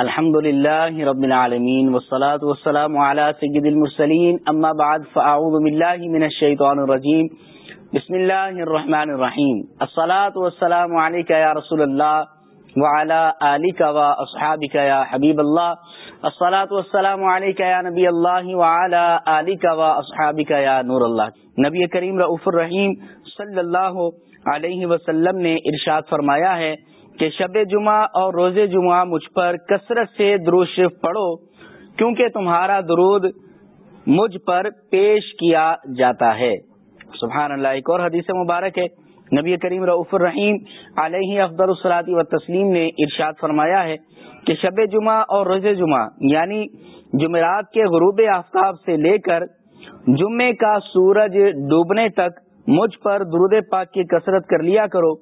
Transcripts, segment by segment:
الحمد لله رب العالمين والصلاة والسلام على سيد المرسلين أما بعد فأعوذ بالله من الشيطان الرجيم بسم الله الرحمن الرحيم الصلاة والسلام عليك يا رسول الله وعلى آلك وأصحابك يا حبيب الله الصلاة والسلام عليك يا نبي الله وعلى آلك وأصحابك يا نور الله نبی کریم رعف الرحیم صلی اللہ علیہ وسلم نے ارشاد فرمایا ہے کہ شب جمعہ اور روز جمعہ مجھ پر کثرت سے درود شریف پڑھو، کیونکہ تمہارا درود مجھ پر پیش کیا جاتا ہے۔ سبحان اللہ، ایک اور حدیث مبارک ہے۔ نبی کریم رعف الرحیم علیہ افضل الصلاطی و تسلیم نے ارشاد فرمایا ہے کہ شب جمعہ اور روز جمعہ یعنی جمعرات کے غروب آفتاب سے لے کر جمعے کا سورج ڈوبنے تک مجھ پر درود پاک کی کثرت کر لیا کرو۔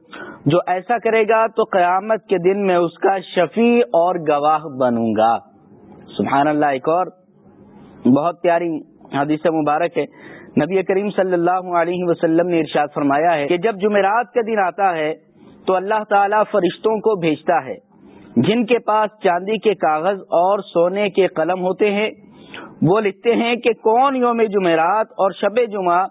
جو ایسا کرے گا تو قیامت کے دن میں اس کا شفیع اور گواہ بنوں گا۔ سبحان اللہ، ایک اور بہت پیاری حدیث مبارک ہے۔ نبی کریم صلی اللہ علیہ وسلم نے ارشاد فرمایا ہے کہ جب جمعرات کا دن آتا ہے تو اللہ تعالی فرشتوں کو بھیجتا ہے۔ جن کے پاس چاندی کے کاغذ اور سونے کے قلم ہوتے ہیں، وہ لکھتے ہیں کہ کون یوم جمعرات اور شب جمعہ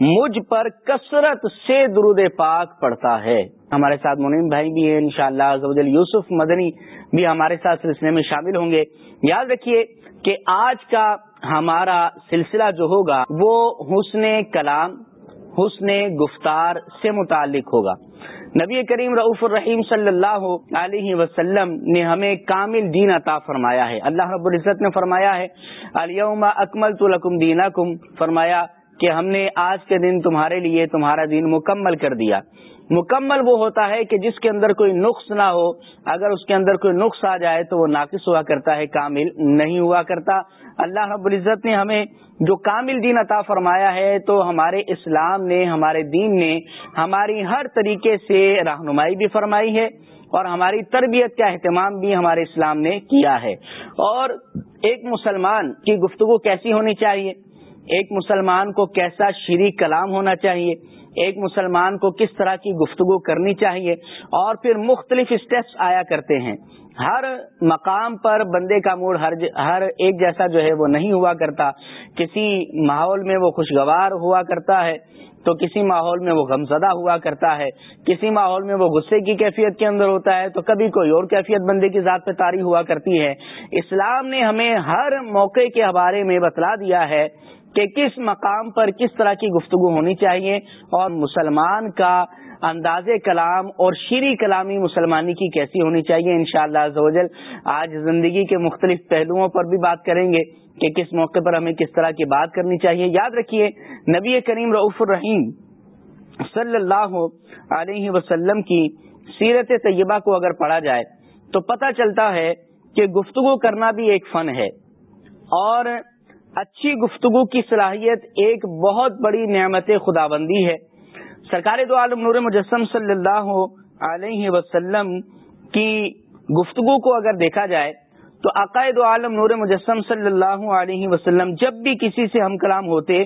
مجھ پر کثرت سے درود پاک پڑتا ہے۔ ہمارے ساتھ منیم بھائی بھی ہیں، انشاءاللہ شاء یوسف مدنی بھی ہمارے ساتھ سلسلے میں شامل ہوں گے۔ یاد رکھیے کہ آج کا ہمارا سلسلہ جو ہوگا وہ حسن کلام، حسن گفتار سے متعلق ہوگا۔ نبی کریم رعف الرحیم صلی اللہ علیہ وسلم نے ہمیں کامل دین عطا فرمایا ہے۔ اللہ رب العزت نے فرمایا ہے علیہ اکمل تو لکم دینا فرمایا کہ ہم نے آج کے دن تمہارے لیے تمہارا دین مکمل کر دیا۔ مکمل وہ ہوتا ہے کہ جس کے اندر کوئی نقص نہ ہو، اگر اس کے اندر کوئی نقص آ جائے تو وہ ناقص ہوا کرتا ہے، کامل نہیں ہوا کرتا۔ اللہ رب العزت نے ہمیں جو کامل دین عطا فرمایا ہے تو ہمارے اسلام نے، ہمارے دین نے ہماری ہر طریقے سے رہنمائی بھی فرمائی ہے اور ہماری تربیت کا اہتمام بھی ہمارے اسلام نے کیا ہے۔ اور ایک مسلمان کی گفتگو کیسی ہونی چاہیے؟ ایک مسلمان کو کیسا شیریں کلام ہونا چاہیے؟ ایک مسلمان کو کس طرح کی گفتگو کرنی چاہیے؟ اور پھر مختلف اسٹیپس آیا کرتے ہیں۔ ہر مقام پر بندے کا موڈ ہر ہر ایک جیسا جو ہے وہ نہیں ہوا کرتا۔ کسی ماحول میں وہ خوشگوار ہوا کرتا ہے تو کسی ماحول میں وہ غمزدہ ہوا کرتا ہے۔ کسی ماحول میں وہ غصے کی کیفیت کے اندر ہوتا ہے تو کبھی کوئی اور کیفیت بندے کی ذات پہ تاری ہوا کرتی ہے۔ اسلام نے ہمیں ہر موقع کے بارے میں بتلا دیا ہے کہ کس مقام پر کس طرح کی گفتگو ہونی چاہیے اور مسلمان کا انداز کلام اور شیریں کلامی مسلمانی کی کیسی ہونی چاہیے؟ انشاءاللہ شاء اللہ آج زندگی کے مختلف پہلوؤں پر بھی بات کریں گے کہ کس موقع پر ہمیں کس طرح کی بات کرنی چاہیے۔ یاد رکھیے، نبی کریم رعف الرحیم صلی اللہ علیہ وسلم کی سیرت طیبہ کو اگر پڑھا جائے تو پتہ چلتا ہے کہ گفتگو کرنا بھی ایک فن ہے اور اچھی گفتگو کی صلاحیت ایک بہت بڑی نعمت خدا بندی ہے۔ سرکار دو عالم نور مجسم صلی اللہ علیہ وسلم کی گفتگو کو اگر دیکھا جائے تو عقائد عالم نور مجسم صلی اللہ علیہ وسلم جب بھی کسی سے ہم کلام ہوتے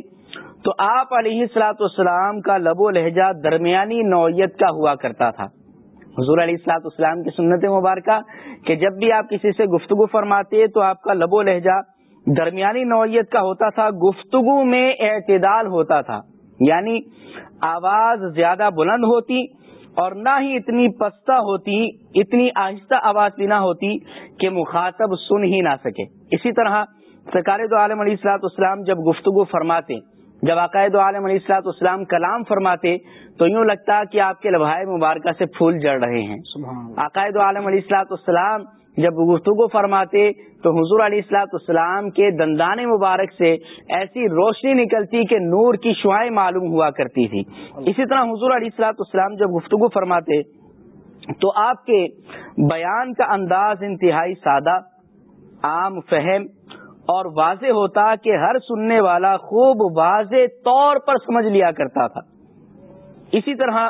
تو آپ علیہ السلاۃ والسلام کا لب و لہجہ درمیانی نوعیت کا ہوا کرتا تھا۔ حضور علیہ السلاط اسلام کی سنت مبارکہ کہ جب بھی آپ کسی سے گفتگو فرماتے تو آپ کا لب و لہجہ درمیانی نوعیت کا ہوتا تھا گفتگو میں اعتدال ہوتا تھا یعنی آواز زیادہ بلند ہوتی اور نہ ہی اتنی پستہ ہوتی اتنی آہستہ آواز بھی نہ ہوتی کہ مخاطب سن ہی نہ سکے۔ اسی طرح سرکار دو عالم علیہ السلاط اسلام جب گفتگو فرماتے جب عقائد عالم علیہ السلاط اسلام کلام فرماتے تو یوں لگتا کہ آپ کے لبھائے مبارکہ سے پھول جڑ رہے ہیں۔ عقائد عالم علیہ السلاط اسلام جب گفتگو فرماتے تو حضور علیہ السلاط اسلام کے دندان مبارک سے ایسی روشنی نکلتی کہ نور کی شعائیں معلوم ہوا کرتی تھی۔ اسی طرح حضور علیہ السلاط اسلام جب گفتگو فرماتے تو آپ کے بیان کا انداز انتہائی سادہ، عام، فہم اور واضح ہوتا کہ ہر سننے والا خوب واضح طور پر سمجھ لیا کرتا تھا۔ اسی طرح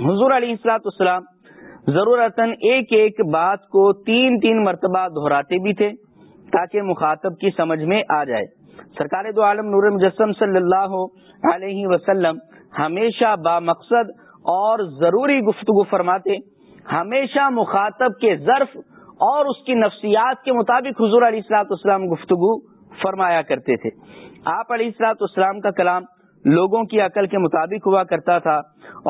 حضور علیہ السلاط اسلام ضرورت ایک ایک بات کو تین تین مرتبہ دہراتے بھی تھے تاکہ مخاطب کی سمجھ میں آ جائے۔ سرکار دو عالم نور مجسم صلی اللہ علیہ وسلم ہمیشہ با مقصد اور ضروری گفتگو فرماتے، ہمیشہ مخاطب کے ظرف اور اس کی نفسیات کے مطابق حضور علیہ السلاط اسلام گفتگو فرمایا کرتے تھے۔ آپ علیہ السلاط اسلام کا کلام لوگوں کی عقل کے مطابق ہوا کرتا تھا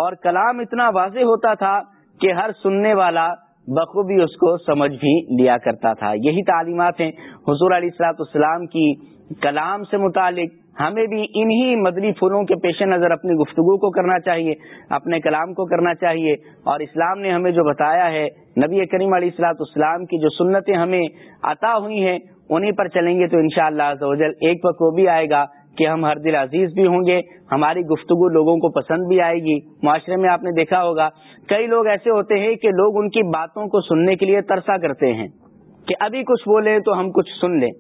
اور کلام اتنا واضح ہوتا تھا کہ ہر سننے والا بخوبی اس کو سمجھ بھی لیا کرتا تھا۔ یہی تعلیمات ہیں۔ حضور علیہ السلاط اسلام کی کلام سے متعلق ہمیں بھی انہی مدنی پھولوں کے پیش نظر اپنی گفتگو کو کرنا چاہیے، اپنے کلام کو کرنا چاہیے۔ اور اسلام نے ہمیں جو بتایا ہے، نبی کریم علیہ السلاط اسلام کی جو سنتیں ہمیں عطا ہوئی ہیں، انہیں پر چلیں گے تو انشاءاللہ شاء اللہ ایک وقت وہ بھی آئے گا۔ کہ ہم ہر دل عزیز بھی ہوں گے ہماری گفتگو لوگوں کو پسند بھی آئے گی۔ معاشرے میں آپ نے دیکھا ہوگا کئی لوگ ایسے ہوتے ہیں کہ لوگ ان کی باتوں کو سننے کے لیے ترسا کرتے ہیں کہ ابھی کچھ بولے تو ہم کچھ سن لیں۔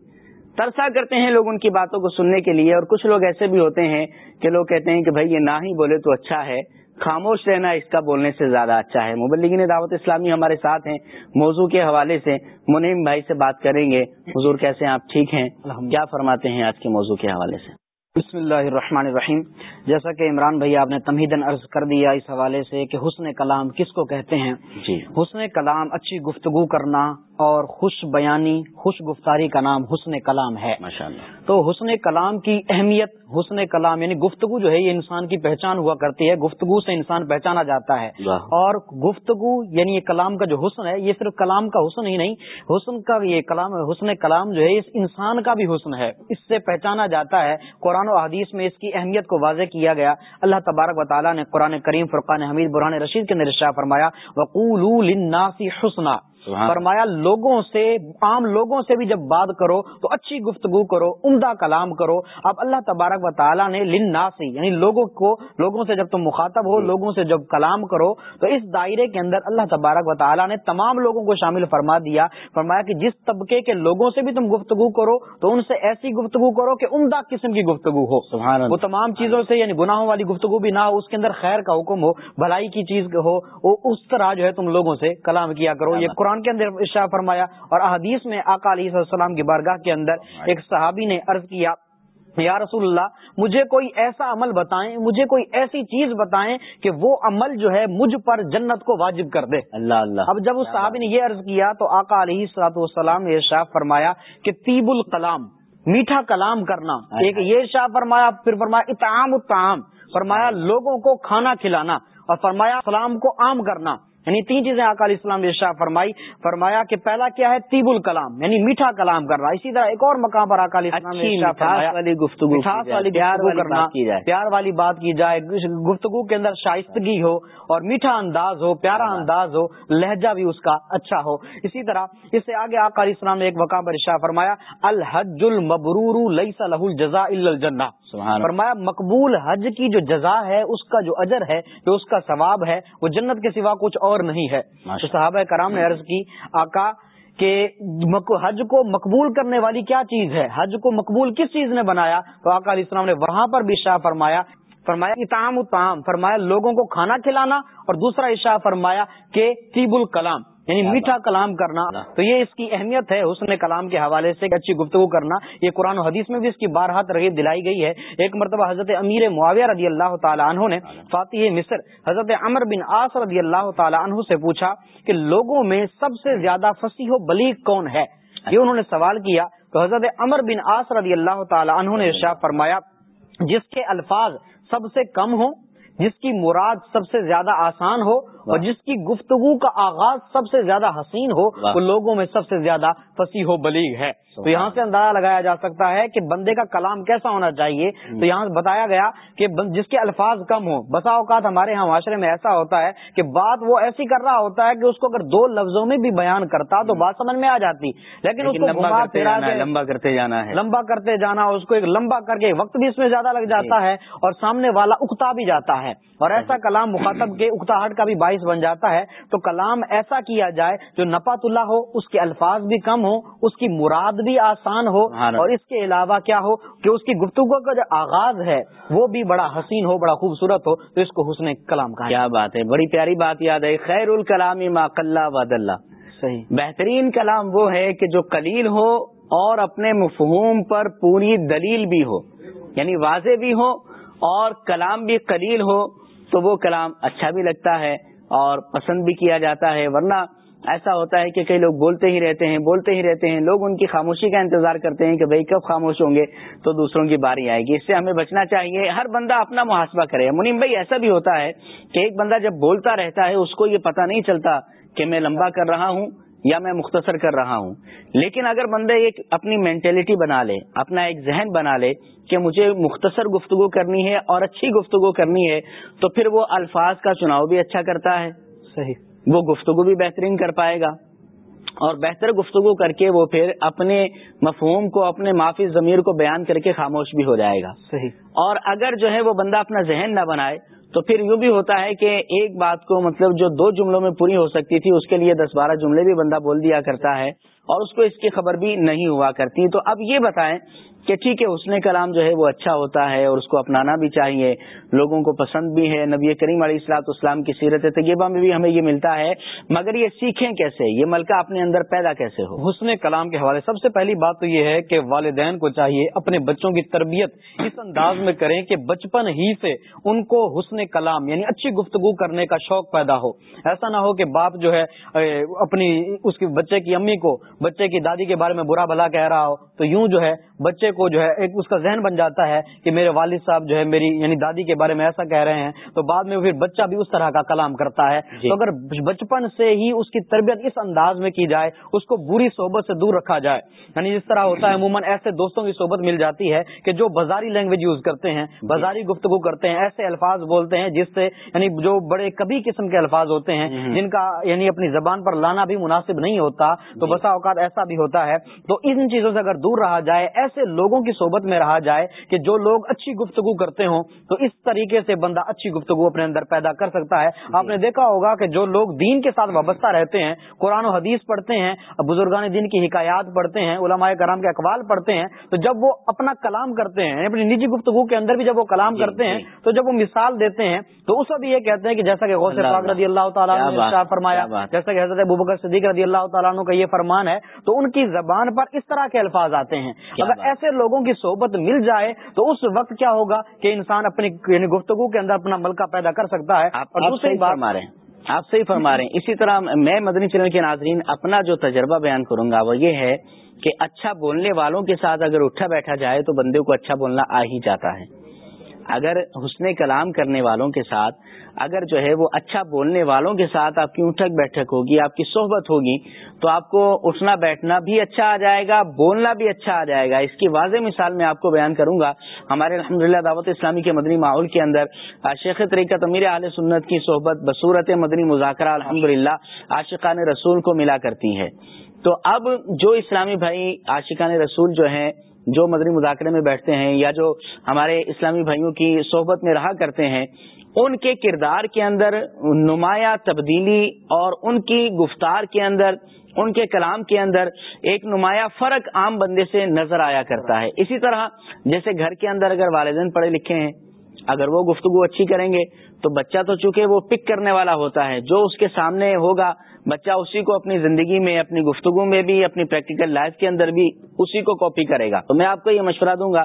ترسا کرتے ہیں لوگ ان کی باتوں کو سننے کے لیے اور کچھ لوگ ایسے بھی ہوتے ہیں کہ لوگ کہتے ہیں کہ بھائی یہ نہ ہی بولے تو اچھا ہے خاموش رہنا اس کا بولنے سے زیادہ اچھا ہے۔ مبلغین دعوت اسلامی ہمارے ساتھ ہیں موضوع کے حوالے سے منیم بھائی سے بات کریں گے۔ حضور کیسے آپ ٹھیک ہیں؟ کیا فرماتے ہیں آج کے موضوع کے حوالے سے؟ بسم اللہ الرحمن الرحیم۔ جیسا کہ عمران بھائی آپ نے تمہیدن عرض کر دیا اس حوالے سے کہ حسن کلام کس کو کہتے ہیں؟ جی۔ حسن کلام اچھی گفتگو کرنا اور خوش بیانی خوش گفتاری کا نام حسن کلام ہے۔ تو حسن کلام کی اہمیت حسن کلام یعنی گفتگو جو ہے یہ انسان کی پہچان ہوا کرتی ہے۔ گفتگو سے انسان پہچانا جاتا ہے۔ اور گفتگو یعنی یہ کلام کا جو حسن ہے یہ صرف کلام کا حسن ہی نہیں حسن کا یہ کلام حسن کلام جو ہے اس انسان کا بھی حسن ہے۔ اس سے پہچانا جاتا ہے۔ قرآن و حدیث میں اس کی اہمیت کو واضح کیا گیا۔ اللہ تبارک و تعالیٰ نے قرآن کریم فرقان حمید برحان رشید کے نرشا فرمایا وقول حسنا۔ فرمایا لوگوں سے عام لوگوں سے بھی جب بات کرو تو اچھی گفتگو کرو عمدہ کلام کرو۔ اب اللہ تبارک و تعالیٰ نے لن ناسی یعنی لوگوں کو لوگوں سے جب تم مخاطب ہو لوگوں سے جب کلام کرو تو اس دائرے کے اندر اللہ تبارک و تعالیٰ نے تمام لوگوں کو شامل فرما دیا۔ فرمایا کہ جس طبقے کے لوگوں سے بھی تم گفتگو کرو تو ان سے ایسی گفتگو کرو کہ عمدہ قسم کی گفتگو ہو۔ وہ تمام چیزوں سے یعنی گناہوں والی گفتگو بھی نہ ہو اس کے اندر خیر کا حکم ہو بھلائی کی چیز ہو اس طرح جو ہے تم لوگوں سے کلام کیا کرو۔ یہ قرآن قرآن کے اندر اشاع فرمایا اور احادیث میں آقا علیہ السلام کی بارگاہ کے اندر ایک صحابی نے عرض کیا یا رسول اللہ مجھے کوئی ایسا عمل بتائیں مجھے کوئی ایسی چیز بتائیں کہ وہ عمل جو ہے مجھ پر جنت کو واجب کر دے. اللہ اللہ اب جب اس صحابی نے یہ عرض کیا تو آقا علیہ السلاط والسلام نے ارشاد فرمایا کہ تیب الکلام میٹھا کلام کرنا۔ ایک یہ شاہ فرمایا پھر فرمایا اتعام الطعام فرمایا لوگوں کو کھانا کھلانا اور فرمایا سلام کو عام کرنا یعنی تین چیزیں اکال اسلام نے شاہ فرمائی فرمایا کہ پہلا کیا ہے؟ تیب الکلام یعنی میٹھا کلام کرنا۔ اسی طرح ایک اور مقام پر اکال اسلام والی گفتگو کرنا پیار والی بات کی جائے۔ گفتگو کے اندر شائستگی ہو اور میٹھا انداز ہو پیارا انداز ہو لہجہ بھی اس کا اچھا ہو۔ اسی طرح اس سے آگے آکال اسلام نے ایک مقام پر شاہ فرمایا الحج المبرور لئی لہ الجزا الجنہ۔ فرمایا مقبول حج کی جو جزا ہے اس کا جو اجر ہے جو اس کا ثواب ہے وہ جنت کے سوا کچھ اور نہیں ہے۔ تو صحابہ کرام نے عرض کی آقا کہ حج کو مقبول کرنے والی کیا چیز ہے؟ حج کو مقبول کس چیز نے بنایا؟ تو آقا علیہ السلام نے وہاں پر بھی شاہ فرمایا فرمایا اتام اتام فرمایا لوگوں کو کھانا کھلانا اور دوسرا عشاء فرمایا کہ تیب الکلام یعنی میٹھا کلام کرنا تو یہ اس کی اہمیت ہے حسن کلام کے حوالے سے اچھی گفتگو کرنا۔ یہ قرآن و حدیث میں بھی اس کی بارہ ترغیب دلائی گئی ہے۔ ایک مرتبہ حضرت امیر معاویہ رضی اللہ تعالیٰ عنہ نے فاتح مصر حضرت امر بن آس رضی اللہ تعالیٰ عنہ سے پوچھا کہ لوگوں میں سب سے زیادہ فصیح و بلیغ کون ہے؟ یہ انہوں نے سوال کیا۔ تو حضرت امر بن آس رضی اللہ تعالیٰ عنہ نے شاہ فرمایا جس کے الفاظ سب سے کم ہوں جس کی مراد سب سے زیادہ آسان ہو اور جس کی گفتگو کا آغاز سب سے زیادہ حسین ہو وہ لوگوں میں سب سے زیادہ فصیح و بلیغ ہے۔ تو یہاں سے اندازہ لگایا جا سکتا ہے کہ بندے کا کلام کیسا ہونا چاہیے۔ تو یہاں بتایا گیا کہ جس کے الفاظ کم ہو بسا اوقات ہمارے یہاں معاشرے میں ایسا ہوتا ہے کہ بات وہ ایسی کر رہا ہوتا ہے کہ اس کو اگر دو لفظوں میں بھی بیان کرتا تو بات سمجھ میں آ جاتی۔ لیکن اس کو لمبا کرتے جانا ہے لمبا کرتے جانا اس کو ایک لمبا کر کے وقت بھی اس میں زیادہ لگ جاتا جی۔ ہے اور سامنے والا اکتا بھی جاتا ہے۔ اور ایسا کلام مخاطب کے اکتاہٹ کا بھی باعث بن جاتا ہے۔ تو کلام ایسا کیا جائے جو نپات اللہ ہو اس کے الفاظ بھی کم ہو اس کی مراد بھی آسان ہو اور اس کے علاوہ کیا ہو کہ اس کی گفتگو کا جو آغاز ہے وہ بھی بڑا حسین ہو بڑا خوبصورت ہو تو اس کو حسن کلام کا کیا بات ہے بڑی پیاری بات یاد ہے خیر الکلام ما ود اللہ صحیح۔ بہترین کلام وہ ہے کہ جو کلیل ہو اور اپنے مفہوم پر پوری دلیل بھی ہو یعنی واضح بھی ہو اور کلام بھی قلیل ہو تو وہ کلام اچھا بھی لگتا ہے اور پسند بھی کیا جاتا ہے۔ ورنہ ایسا ہوتا ہے کہ کئی لوگ بولتے ہی رہتے ہیں، بولتے ہی رہتے ہیں، لوگ ان کی خاموشی کا انتظار کرتے ہیں کہ بھائی کب خاموش ہوں گے تو دوسروں کی باری آئے گی۔ اس سے ہمیں بچنا چاہیے، ہر بندہ اپنا محاسبہ کرے۔ منیم بھائی، ایسا بھی ہوتا ہے کہ ایک بندہ جب بولتا رہتا ہے، اس کو یہ پتا نہیں چلتا کہ میں لمبا کر رہا ہوں یا میں مختصر کر رہا ہوں۔ لیکن اگر بندے ایک اپنی مینٹلٹی بنا لے، اپنا ایک ذہن بنا لے کہ مجھے مختصر گفتگو کرنی ہے اور اچھی گفتگو کرنی ہے، تو پھر وہ الفاظ کا چناؤ بھی اچھا کرتا ہے۔ صحیح۔ وہ گفتگو بھی بہترین کر پائے گا۔ اور بہتر گفتگو کر کے وہ پھر اپنے مفہوم کو اپنے معافی ضمیر کو بیان کر کے خاموش بھی ہو جائے گا۔ صحیح۔ اور اگر جو ہے وہ بندہ اپنا ذہن نہ بنائے تو پھر یوں بھی ہوتا ہے کہ ایک بات کو مطلب جو دو جملوں میں پوری ہو سکتی تھی اس کے لیے دس بارہ جملے بھی بندہ بول دیا کرتا ہے اور اس کو اس کی خبر بھی نہیں ہوا کرتی۔ تو اب یہ بتائیں کہ ٹھیک ہے حسن کلام جو ہے وہ اچھا ہوتا ہے اور اس کو اپنانا بھی چاہیے۔ لوگوں کو پسند بھی ہے۔ نبی کریم علیہ السلاط اسلام کی سیرت طیبہ میں بھی ہمیں یہ ملتا ہے۔ مگر یہ سیکھیں کیسے؟ یہ ملکہ اپنے اندر پیدا کیسے ہو؟ حسن کلام کے حوالے سب سے پہلی بات تو یہ ہے کہ والدین کو چاہیے اپنے بچوں کی تربیت۔ اس انداز میں کریں کہ بچپن ہی سے ان کو حسن کلام یعنی اچھی گفتگو کرنے کا شوق پیدا ہو۔ ایسا نہ ہو کہ باپ جو ہے اپنی، اس کی بچے کی امی کو، بچے کی دادی کے بارے میں برا بھلا کہہ رہا ہو۔ تو یوں جو ہے، بچے کو جو ہے ایک اس کا ذہن بن جاتا ہے کہ میرے والد صاحب جو ہے میری یعنی دادی کے بارے میں ایسا کہہ رہے ہیں تو بعد میں پھر بچہ بھی اس طرح کا کلام کرتا ہے۔ جی۔ تو اگر بچپن سے ہی اس کی تربیت اس انداز میں کی جائے اس کو بری صحبت سے دور رکھا جائے۔ یعنی جس طرح ہوتا ہے عموماً ایسے دوستوں کی صحبت مل جاتی ہے کہ جو بازاری لینگویج یوز کرتے ہیں جی۔ بازاری گفتگو کرتے ہیں ایسے الفاظ بولتے ہیں جس سے یعنی جو بڑے کبھی قسم کے الفاظ ہوتے ہیں جن کا یعنی اپنی زبان پر لانا بھی مناسب نہیں ہوتا تو جی۔ بسا اوقات ایسا بھی ہوتا ہے۔ تو ان چیزوں سے اگر دور رہا جائے ایسے لوگوں کی صحبت میں رہا جائے کہ جو لوگ اچھی گفتگو کرتے ہوں تو اس طریقے سے بندہ اچھی گفتگو اپنے اندر پیدا کر سکتا ہے۔ جی۔ آپ نے دیکھا ہوگا کہ جو لوگ دین کے ساتھ وابستہ رہتے ہیں قرآن و حدیث پڑھتے ہیں بزرگان دین کی حکایات پڑھتے ہیں علماء کرام کے اقوال پڑھتے ہیں تو جب وہ اپنا کلام کرتے ہیں اپنی نجی گفتگو کے اندر بھی جب وہ کلام جی، کرتے ہیں جی۔ تو جب وہ مثال دیتے ہیں تو اس وقت یہ کہتے ہیں کہ جیسا کہ غوث پاک رضی اللہ تعالیٰ نے فرمایا جیسا کہ حضرت ابوبکر صدیق رضی اللہ تعالیٰ کا یہ فرمان ہے تو ان کی زبان پر اس طرح کے الفاظ آتے ہیں۔ اگر ایسے لوگوں کی صحبت مل جائے تو اس وقت کیا ہوگا کہ انسان اپنی یعنی گفتگو کے اندر اپنا ملکہ پیدا کر سکتا ہے؟ اور دوسری بات ہیں۔ آپ صحیح فرما رہے ہیں۔ اسی طرح میں مدنی چینل کے ناظرین اپنا جو تجربہ بیان کروں گا وہ یہ ہے کہ اچھا بولنے والوں کے ساتھ اگر اٹھا بیٹھا جائے تو بندے کو اچھا بولنا آ ہی جاتا ہے۔ اگر حسن کلام کرنے والوں کے ساتھ، اگر جو ہے وہ اچھا بولنے والوں کے ساتھ آپ کی اٹھک بیٹھک ہوگی، آپ کی صحبت ہوگی، تو آپ کو اٹھنا بیٹھنا بھی اچھا آ جائے گا، بولنا بھی اچھا آ جائے گا۔ اس کی واضح مثال میں آپ کو بیان کروں گا۔ ہمارے الحمد دعوت اسلامی کے مدنی ماحول کے اندر شیخ طریقہ تمیر علیہ سنت کی صحبت بصورت مدنی مذاکرہ الحمد للہ عاشقان رسول کو ملا کرتی ہے۔ تو اب جو اسلامی بھائی عاشقان رسول جو ہیں جو مدنی مذاکرے میں بیٹھتے ہیں یا جو ہمارے اسلامی بھائیوں کی صحبت میں رہا کرتے ہیں، ان کے کردار کے اندر نمایاں تبدیلی اور ان کی گفتار کے اندر، ان کے کلام کے اندر ایک نمایاں فرق عام بندے سے نظر آیا کرتا ہے۔ اسی طرح جیسے گھر کے اندر اگر والدین پڑھے لکھے ہیں، اگر وہ گفتگو اچھی کریں گے تو بچہ تو چونکہ وہ پک کرنے والا ہوتا ہے، جو اس کے سامنے ہوگا بچہ اسی کو اپنی زندگی میں، اپنی گفتگو میں بھی، اپنی پریکٹیکل لائف کے اندر بھی اسی کو کاپی کرے گا۔ تو میں آپ کو یہ مشورہ دوں گا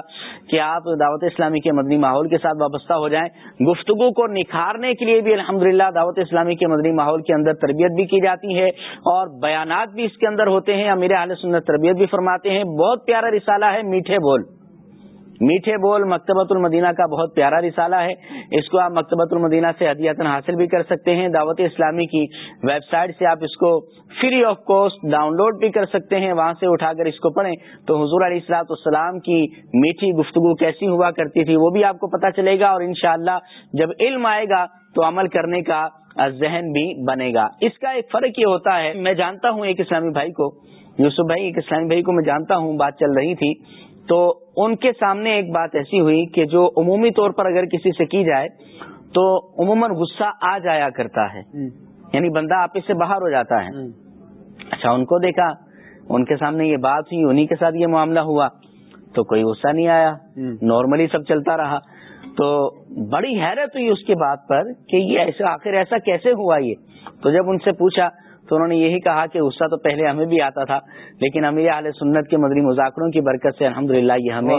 کہ آپ دعوت اسلامی کے مدنی ماحول کے ساتھ وابستہ ہو جائیں۔ گفتگو کو نکھارنے کے لیے بھی الحمد دعوت اسلامی کے مدنی ماحول کے اندر تربیت بھی کی جاتی ہے اور بیانات بھی اس کے اندر ہوتے ہیں۔ امیر علیہ سنت تربیت بھی فرماتے ہیں۔ بہت پیارا رسالہ ہے، میٹھے بول۔ میٹھے بول مکتبۃ المدینہ کا بہت پیارا رسالہ ہے۔ اس کو آپ مکتبۃ المدینہ سے ہدیتن حاصل بھی کر سکتے ہیں۔ دعوت اسلامی کی ویب سائٹ سے آپ اس کو free of cost download بھی کر سکتے ہیں۔ وہاں سے اٹھا کر اس کو پڑھیں تو حضور علیہ السلاط السلام کی میٹھی گفتگو کیسی ہوا کرتی تھی وہ بھی آپ کو پتا چلے گا اور انشاءاللہ جب علم آئے گا تو عمل کرنے کا ذہن بھی بنے گا۔ اس کا ایک فرق یہ ہوتا ہے، میں جانتا ہوں ایک اسلامی بھائی کو، یوسف بھائی، ایک اسلامی بھائی کو میں جانتا ہوں، بات چل رہی تھی۔ تو ان کے سامنے ایک بات ایسی ہوئی کہ جو عمومی طور پر اگر کسی سے کی جائے تو عموماً غصہ آ جایا کرتا ہے۔ یعنی بندہ آپ سے باہر ہو جاتا ہے۔ اچھا ان کو دیکھا ان کے سامنے یہ بات ہوئی انہیں کے ساتھ یہ معاملہ ہوا تو کوئی غصہ نہیں آیا۔ نارملی سب چلتا رہا۔ تو بڑی حیرت ہوئی اس کے بات پر کہ یہ ایسا آخر ایسا کیسے ہوا یہ؟ تو جب ان سے پوچھا تو انہوں نے یہی کہا کہ غصہ تو پہلے ہمیں بھی آتا تھا لیکن ہمیں یہ اہل سنت کے مدری مذاکروں کی برکت سے الحمد یہ ہمیں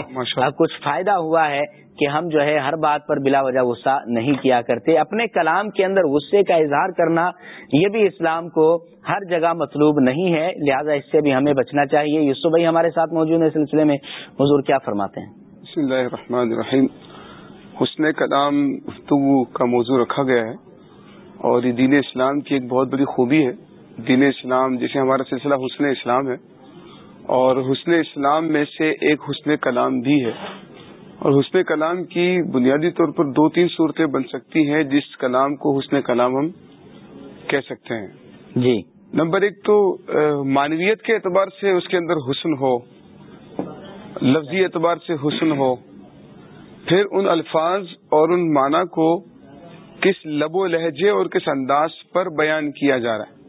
کچھ فائدہ ہوا ہے کہ ہم جو ہے ہر بات پر بلا وجہ غصہ نہیں کیا کرتے۔ اپنے کلام کے اندر غصے کا اظہار کرنا یہ بھی اسلام کو ہر جگہ مطلوب نہیں ہے لہذا اس سے بھی ہمیں بچنا چاہیے۔ یوسف بھائی ہمارے ساتھ موجود ہیں سلسلے میں حضور کیا فرماتے ہیں؟ بسم اللہ الرحمن الرحیم۔ حسن کلام گفتگو کا موضوع رکھا گیا ہے اور یہ دین اسلام کی ایک بہت بڑی خوبی ہے۔ دین اسلام جیسے ہمارا سلسلہ حسن اسلام ہے اور حسن اسلام میں سے ایک حسن کلام بھی ہے۔ اور حسن کلام کی بنیادی طور پر دو تین صورتیں بن سکتی ہیں جس کلام کو حسن کلام ہم کہہ سکتے ہیں۔ جی۔ نمبر ایک تو معنویت کے اعتبار سے اس کے اندر حسن ہو لفظی اعتبار سے حسن ہو پھر ان الفاظ اور ان معنی کو کس لب و لہجے اور کس انداز پر بیان کیا جا رہا ہے۔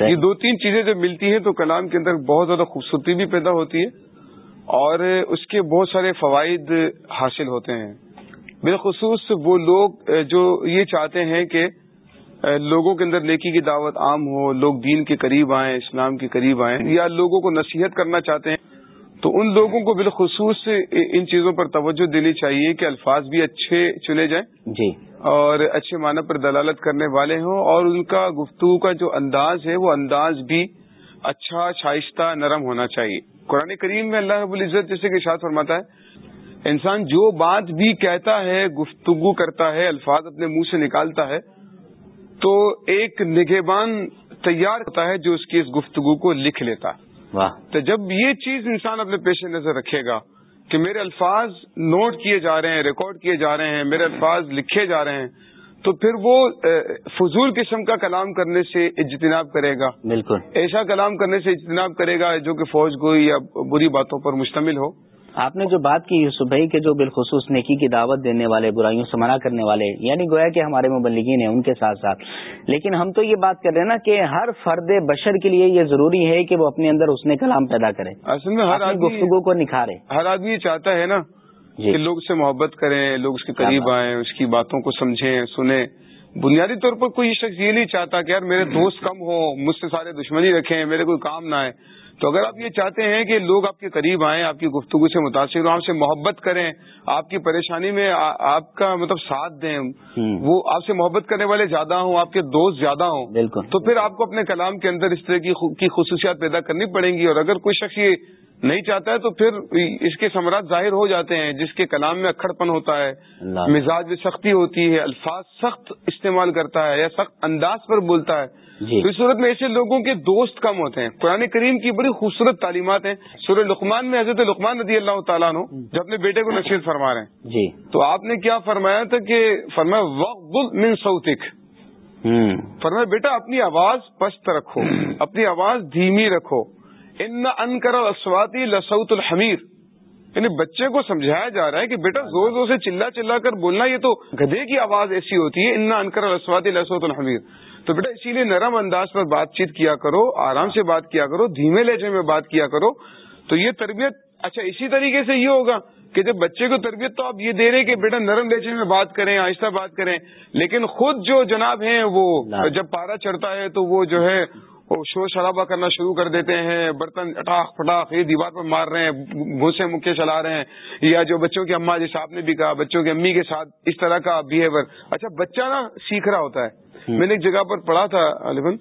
یہ دو تین چیزیں جب ملتی ہیں تو کلام کے اندر بہت زیادہ خوبصورتی بھی پیدا ہوتی ہے اور اس کے بہت سارے فوائد حاصل ہوتے ہیں۔ بالخصوص وہ لوگ جو یہ چاہتے ہیں کہ لوگوں کے اندر نیکی کی دعوت عام ہو لوگ دین کے قریب آئیں اسلام کے قریب آئیں یا لوگوں کو نصیحت کرنا چاہتے ہیں تو ان لوگوں کو بالخصوص ان چیزوں پر توجہ دینی چاہیے کہ الفاظ بھی اچھے چنے جائیں۔ جی۔ اور اچھے معنی پر دلالت کرنے والے ہوں اور ان کا گفتگو کا جو انداز ہے وہ انداز بھی اچھا شائستہ نرم ہونا چاہیے۔ قرآن کریم میں اللہ رب العزت جیسے کہ شاد فرماتا ہے انسان جو بات بھی کہتا ہے گفتگو کرتا ہے الفاظ اپنے منہ سے نکالتا ہے تو ایک نگہبان تیار ہوتا ہے جو اس کی اس گفتگو کو لکھ لیتا۔ ہے تو جب یہ چیز انسان اپنے پیش نظر رکھے گا کہ میرے الفاظ نوٹ کیے جا رہے ہیں ریکارڈ کیے جا رہے ہیں میرے الفاظ لکھے جا رہے ہیں تو پھر وہ فضول قسم کا کلام کرنے سے اجتناب کرے گا۔ بالکل۔ ایسا کلام کرنے سے اجتناب کرے گا جو کہ فوج گوئی یا بری باتوں پر مشتمل ہو۔ آپ نے جو بات کی یوسف بھائی کے جو بالخصوص نیکی کی دعوت دینے والے برائیوں سے منع کرنے والے یعنی گویا کہ ہمارے مبلگین ہیں ان کے ساتھ ساتھ۔ لیکن ہم تو یہ بات کر رہے ہیں نا کہ ہر فرد بشر کے لیے یہ ضروری ہے کہ وہ اپنے اندر اس نے کلام پیدا کرے اصل میں ہر آدمی گفتگو کو نکھارے۔ ہر آدمی چاہتا ہے نا جی۔ کہ لوگ اس سے محبت کریں لوگ اس کے قریب آئیں اس کی باتوں کو سمجھیں سنیں۔ بنیادی طور پر کوئی شخص یہ نہیں چاہتا کہ یار میرے دوست کم ہو مجھ سے سارے دشمنی رکھیں میرے کوئی کام نہ آئے۔ تو اگر آپ یہ چاہتے ہیں کہ لوگ آپ کے قریب آئیں آپ کی گفتگو سے متاثر ہوں آپ سے محبت کریں آپ کی پریشانی میں آپ کا مطلب ساتھ دیں وہ آپ سے محبت کرنے والے زیادہ ہوں آپ کے دوست زیادہ ہوں تو پھر آپ کو اپنے کلام کے اندر اس طرح کی خصوصیات پیدا کرنی پڑیں گی اور اگر کوئی شخص یہ نہیں چاہتا ہے تو پھر اس کے ثمرات ظاہر ہو جاتے ہیں۔ جس کے کلام میں اکھڑ پن ہوتا ہے مزاج میں سختی ہوتی ہے الفاظ سخت استعمال کرتا ہے یا سخت انداز پر بولتا ہے۔ جی۔ تو اس صورت میں ایسے لوگوں کے دوست کم ہوتے ہیں۔ قرآن کریم کی بڑی خوبصورت تعلیمات ہیں۔ سورہ لقمان میں حضرت لقمان رضی اللہ تعالیٰ نو جو اپنے بیٹے کو نصیحت فرما رہے ہیں۔ جی۔ تو آپ نے کیا فرمایا تھا کہ فرمایا وقت من سوتک فرمایا بیٹا اپنی آواز پست رکھو۔ اپنی آواز دھیمی رکھو۔ ان انکر اسواتی لسوت الحمیر۔ یعنی بچے کو سمجھایا جا رہا ہے کہ بیٹا زور زور سے چلا چلا کر بولنا یہ تو گدے کی آواز ایسی ہوتی ہے ان انکر اسواتی لسوت الحمیر۔ تو بیٹا اسی لیے نرم انداز پر بات چیت کیا کرو آرام سے بات کیا کرو دھیمے لہجے میں بات کیا کرو۔ تو یہ تربیت اچھا اسی طریقے سے یہ ہوگا کہ جب بچے کو تربیت تو آپ یہ دے رہے کہ بیٹا نرم لہجے میں بات کریں آہستہ بات کریں لیکن خود جو جناب ہیں وہ جب پارا چڑھتا ہے تو وہ جو ہے وہ شور شرابہ کرنا شروع کر دیتے ہیں برتن اٹاخ پٹاخ یہ دیوار پر مار رہے ہیں بھوسے مکے چلا رہے ہیں۔ یا جو بچوں کی اما جیسے آپ نے بھی کہا بچوں کی امی کے ساتھ اس طرح کا بہیویئر اچھا بچہ نا سیکھ رہا ہوتا ہے۔ میں نے ایک جگہ پر پڑھا تھا علیبن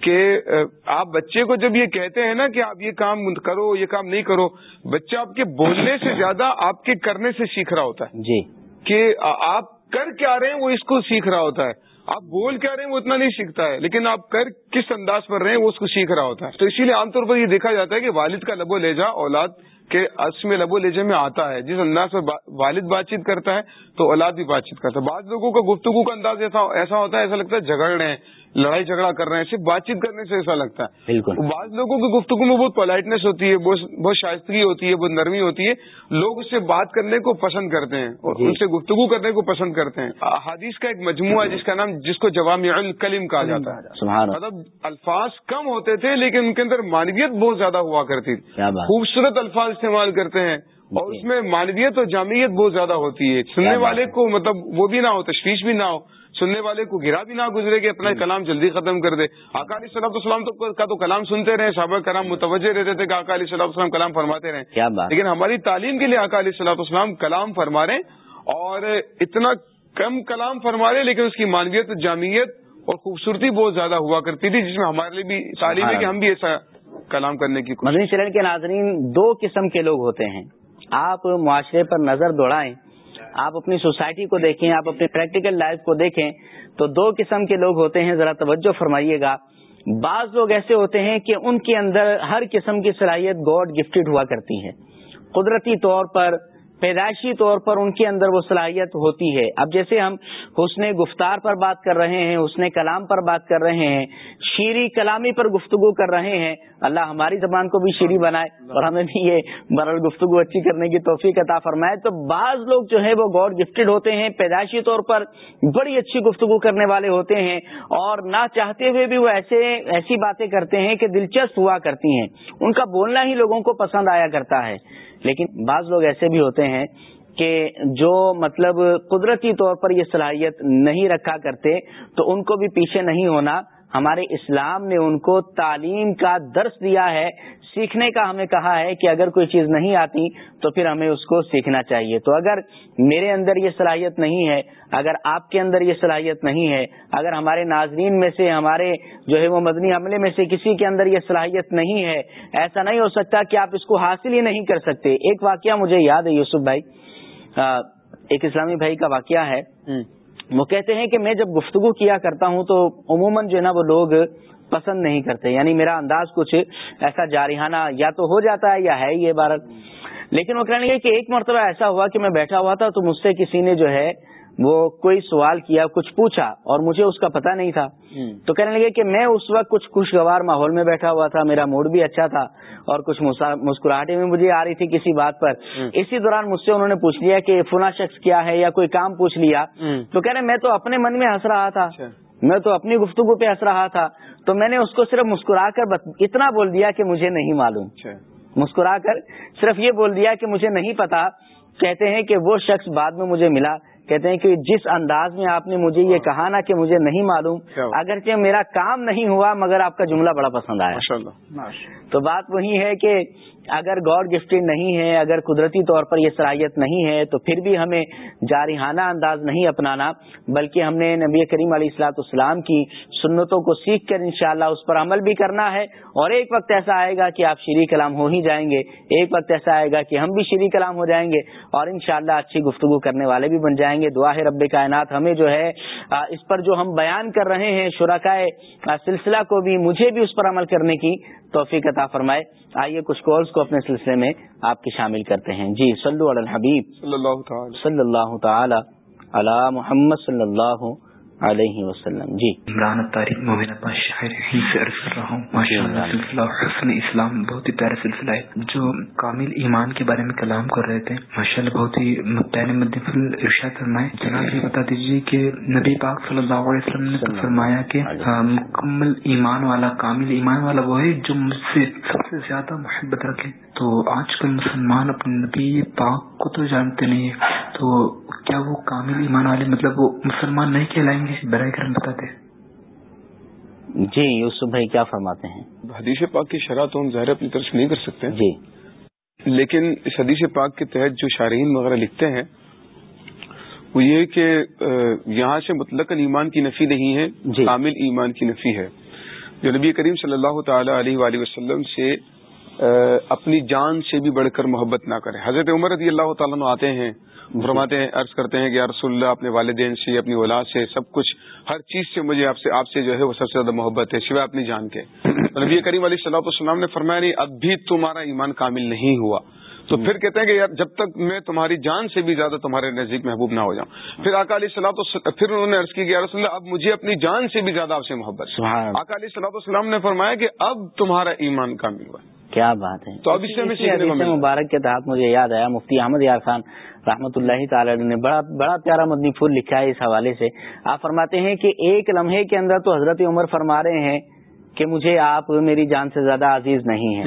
کہ آپ بچے کو جب یہ کہتے ہیں نا کہ آپ یہ کام کرو یہ کام نہیں کرو بچہ آپ کے بولنے سے زیادہ آپ کے کرنے سے سیکھ رہا ہوتا ہے۔ جی۔ کہ آپ کر کیا رہے ہیں وہ اس کو سیکھ رہا ہوتا ہے۔ آپ بول کیا رہے ہیں وہ اتنا نہیں سیکھتا ہے، لیکن آپ کر کس انداز پر رہے ہیں وہ اس کو سیکھ رہا ہوتا ہے۔ تو اسی لیے عام طور پر یہ دیکھا جاتا ہے کہ والد کا لب و لہجہ اولاد کے عصم میں و لہجے میں آتا ہے۔ جس انداز پر والد بات چیت کرتا ہے تو اولاد بھی بات چیت کرتا ہے۔ بعض لوگوں کا گفتگو کا انداز ایسا ہوتا ہے، ایسا لگتا ہے جھگڑ رہے ہیں۔ لڑائی جھگڑا کر رہے ہیں صرف بات چیت کرنے سے ایسا لگتا ہے۔ بالکل۔ بعض لوگوں کی گفتگو میں بہت پولائٹنیس ہوتی ہے بہت شائستگی ہوتی ہے بہت نرمی ہوتی ہے۔ لوگ اس سے بات کرنے کو پسند کرتے ہیں اور جی۔ ان سے گفتگو کرنے کو پسند کرتے ہیں۔ حادیث کا ایک مجموعہ جس کا نام جس کو جوام الکلیم کہا جاتا ہے۔ مطلب الفاظ کم ہوتے تھے لیکن ان کے اندر مانویت بہت زیادہ ہوا کرتی تھی۔ خوبصورت الفاظ استعمال کرتے ہیں اور اس میں مانویت اور جامعیت بہت زیادہ ہوتی ہے۔ سننے والے کو مطلب وہ بھی نہ ہو تشویش بھی نہ ہو۔ سننے والے کو گرا بھی نہ گزرے کہ اپنا کلام جلدی ختم کر دے۔ اکالی صلاح السلام کا تو کلام سنتے رہے صحابہ کرام متوجہ رہتے تھے کہ اکالی صلاح السلام کلام فرماتے رہے۔ لیکن ہماری تعلیم کے لیے اکالی صلاح السلام کلام فرما رہے اور اتنا کم کلام فرما رہے لیکن اس کی مانویت جامعیت اور خوبصورتی بہت زیادہ ہوا کرتی تھی جس میں ہمارے لیے بھی تعلیم ہے کہ ہم بھی ایسا کلام کرنے کی مدنی چرن کے ناظرین دو قسم کے لوگ ہوتے ہیں۔ آپ معاشرے پر نظر دوڑائیں آپ اپنی سوسائٹی کو دیکھیں، آپ اپنی پریکٹیکل لائف کو دیکھیں، تو دو قسم کے لوگ ہوتے ہیں، ذرا توجہ فرمائیے گا۔ بعض لوگ ایسے ہوتے ہیں کہ ان کے اندر ہر قسم کی صلاحیت گاڈ گفٹڈ ہوا کرتی ہے قدرتی طور پر پیدائشی طور پر ان کے اندر وہ صلاحیت ہوتی ہے۔ اب جیسے ہم حسن گفتار پر بات کر رہے ہیں، حسن کلام پر بات کر رہے ہیں، شیریں کلامی پر گفتگو کر رہے ہیں، اللہ ہماری زبان کو بھی شیریں بنائے اور ہمیں بھی یہ برل گفتگو اچھی کرنے کی توفیق عطا فرمائے۔ تو بعض لوگ جو ہے وہ گاڈ گفٹڈ ہوتے ہیں، پیدائشی طور پر بڑی اچھی گفتگو کرنے والے ہوتے ہیں اور نہ چاہتے ہوئے بھی وہ ایسے ایسی باتیں کرتے ہیں کہ دلچسپ ہوا کرتی ہیں۔ ان کا بولنا ہی لوگوں کو پسند آیا کرتا ہے۔ لیکن بعض لوگ ایسے بھی ہوتے ہیں کہ جو مطلب قدرتی طور پر یہ صلاحیت نہیں رکھا کرتے تو ان کو بھی پیچھے نہیں ہونا ہمارے اسلام نے ان کو تعلیم کا درس دیا ہے، سیکھنے کا ہمیں کہا ہے کہ اگر کوئی چیز نہیں آتی تو پھر ہمیں اس کو سیکھنا چاہیے۔ تو اگر میرے اندر یہ صلاحیت نہیں ہے، اگر آپ کے اندر یہ صلاحیت نہیں ہے، اگر ہمارے ناظرین میں سے، ہمارے جو ہے وہ مدنی عملے میں سے کسی کے اندر یہ صلاحیت نہیں ہے، ایسا نہیں ہو سکتا کہ آپ اس کو حاصل ہی نہیں کر سکتے۔ ایک واقعہ مجھے یاد ہے یوسف بھائی ایک اسلامی بھائی کا واقعہ ہے۔ وہ کہتے ہیں کہ میں جب گفتگو کیا کرتا ہوں تو عموماً جو ہے نا وہ لوگ پسند نہیں کرتے یعنی میرا انداز کچھ ایسا جارحانہ یا تو ہو جاتا ہے یا ہے یہ عبارت۔ لیکن وہ کہنے لگے کہ ایک مرتبہ ایسا ہوا کہ میں بیٹھا ہوا تھا تو مجھ سے کسی نے جو ہے وہ کوئی سوال کیا کچھ پوچھا اور مجھے اس کا پتہ نہیں تھا۔ تو کہنے لگے کہ میں اس وقت کچھ خوشگوار ماحول میں بیٹھا ہوا تھا میرا موڈ بھی اچھا تھا اور کچھ مسکراہٹی میں مجھے آ رہی تھی کسی بات پر۔ اسی دوران مجھ سے انہوں نے پوچھ لیا کہ فنا شخص کیا ہے یا کوئی کام پوچھ لیا؟ تو کہہ رہے میں تو اپنے من میں ہنس رہا تھا۔ اچھا۔ میں تو اپنی گفتگو پہ ہنس رہا تھا۔ تو میں نے اس کو صرف مسکرا کر اتنا بول دیا کہ مجھے نہیں معلوم۔ اچھا۔ مسکرا کر صرف یہ بول دیا کہ مجھے نہیں پتا کہتے ہیں کہ وہ شخص بعد میں مجھے ملا۔ کہتے ہیں کہ جس انداز میں آپ نے مجھے یہ کہا نا کہ مجھے نہیں معلوم اگرچہ میرا کام نہیں ہوا مگر آپ کا جملہ بڑا پسند آیا۔ تو بات وہی ہے کہ اگر گاڈ گفٹڈ نہیں ہے، اگر قدرتی طور پر یہ صلاحیت نہیں ہے، تو پھر بھی ہمیں جارحانہ انداز نہیں اپنانا، بلکہ ہم نے نبی کریم علیہ السلاط اسلام کی سنتوں کو سیکھ کر انشاءاللہ اس پر عمل بھی کرنا ہے۔ اور ایک وقت ایسا آئے گا کہ آپ شیری کلام ہو ہی جائیں گے۔ ایک وقت ایسا آئے گا کہ ہم بھی شیری کلام ہو جائیں گے۔ اور انشاءاللہ اچھی گفتگو کرنے والے بھی بن جائیں گے۔ دعا ہے رب کائنات ہمیں جو ہے اس پر جو ہم بیان کر رہے ہیں شرکائے سلسلہ کو بھی، مجھے بھی اس پر عمل کرنے کی توفیق عطا فرمائے۔ آئیے کچھ کالس کو اپنے سلسلے میں آپ کی شامل کرتے ہیں۔ جی صلو علی الحبیب۔ صلی اللہ تعالی۔ صلی اللہ تعالی علی محمد صلی اللہ علیہ وسلم جی۔ عمران مبین شاعر سے عرض کر رہا ہوں ماشاء اللہ سلسلہ حسن اسلام بہت ہی پیارا سلسلہ ہے۔ جو کامل ایمان کے بارے میں کلام کر رہے تھے ماشاء اللہ بہت ہی پیارے مدفل ارشاد فرمائے۔ جناب یہ بتا دیجیے کہ نبی پاک صلی اللہ علیہ وسلم نے فرمایا کہ مکمل ایمان والا کامل ایمان والا وہ ہے جو مجھ سے سب سے زیادہ محبت رکھے۔ تو آج کل مسلمان اپنے نبی پاک کو تو جانتے نہیں ہے تو کیا وہ کامل ایمان والے مطلب وہ مسلمان نہیں کہلائیں گے؟ برائے کرم بتاتے جی یوسف بھائی کیا فرماتے ہیں؟ حدیث پاک کی شرح تو ہم ظاہر اپنی طرف نہیں کر سکتے۔ جی۔ لیکن اس حدیث پاک کے تحت جو شارحین وغیرہ لکھتے ہیں وہ یہ کہ یہاں سے مطلق ایمان کی نفی نہیں ہے جی۔ کامل ایمان کی نفی ہے۔ جو نبی کریم صلی اللہ تعالی علیہ وآلہ وسلم سے اپنی جان سے بھی بڑھ کر محبت نہ کرے حضرت عمر رضی اللہ تعالیٰ آتے ہیں فرماتے ہیں عرض کرتے ہیں کہ یا رسول اللہ اپنے والدین سے اپنی اولاد سے سب کچھ ہر چیز سے مجھے آپ سے آپ سے جو ہے وہ سب سے زیادہ محبت ہے سوائے اپنی جان کے۔ نبی کریم علیہ صلاح السلام نے فرمایا نہیں اب بھی تمہارا ایمان کامل نہیں ہوا۔ تو پھر کہتے ہیں کہ یار جب تک میں تمہاری جان سے بھی زیادہ تمہارے نزدیک محبوب نہ ہو جاؤں۔ پھر علیہ صلاح پھر انہوں نے عرض کی کہ رسول اللہ اب مجھے اپنی جان سے بھی زیادہ آپ سے محبت علیہ صلاح السلام نے فرمایا کہ اب تمہارا ایمان کامل ہوا۔ کیا بات ہے؟ تو اب اس مبارک کے تحت مجھے یاد آیا مفتی احمد یار خان رحمۃ اللہ تعالی نے بڑا بڑا پیارا مدنی پھول لکھا ہے اس حوالے سے۔ آپ فرماتے ہیں کہ ایک لمحے کے اندر تو حضرت عمر فرما رہے ہیں کہ مجھے آپ میری جان سے زیادہ عزیز نہیں ہیں۔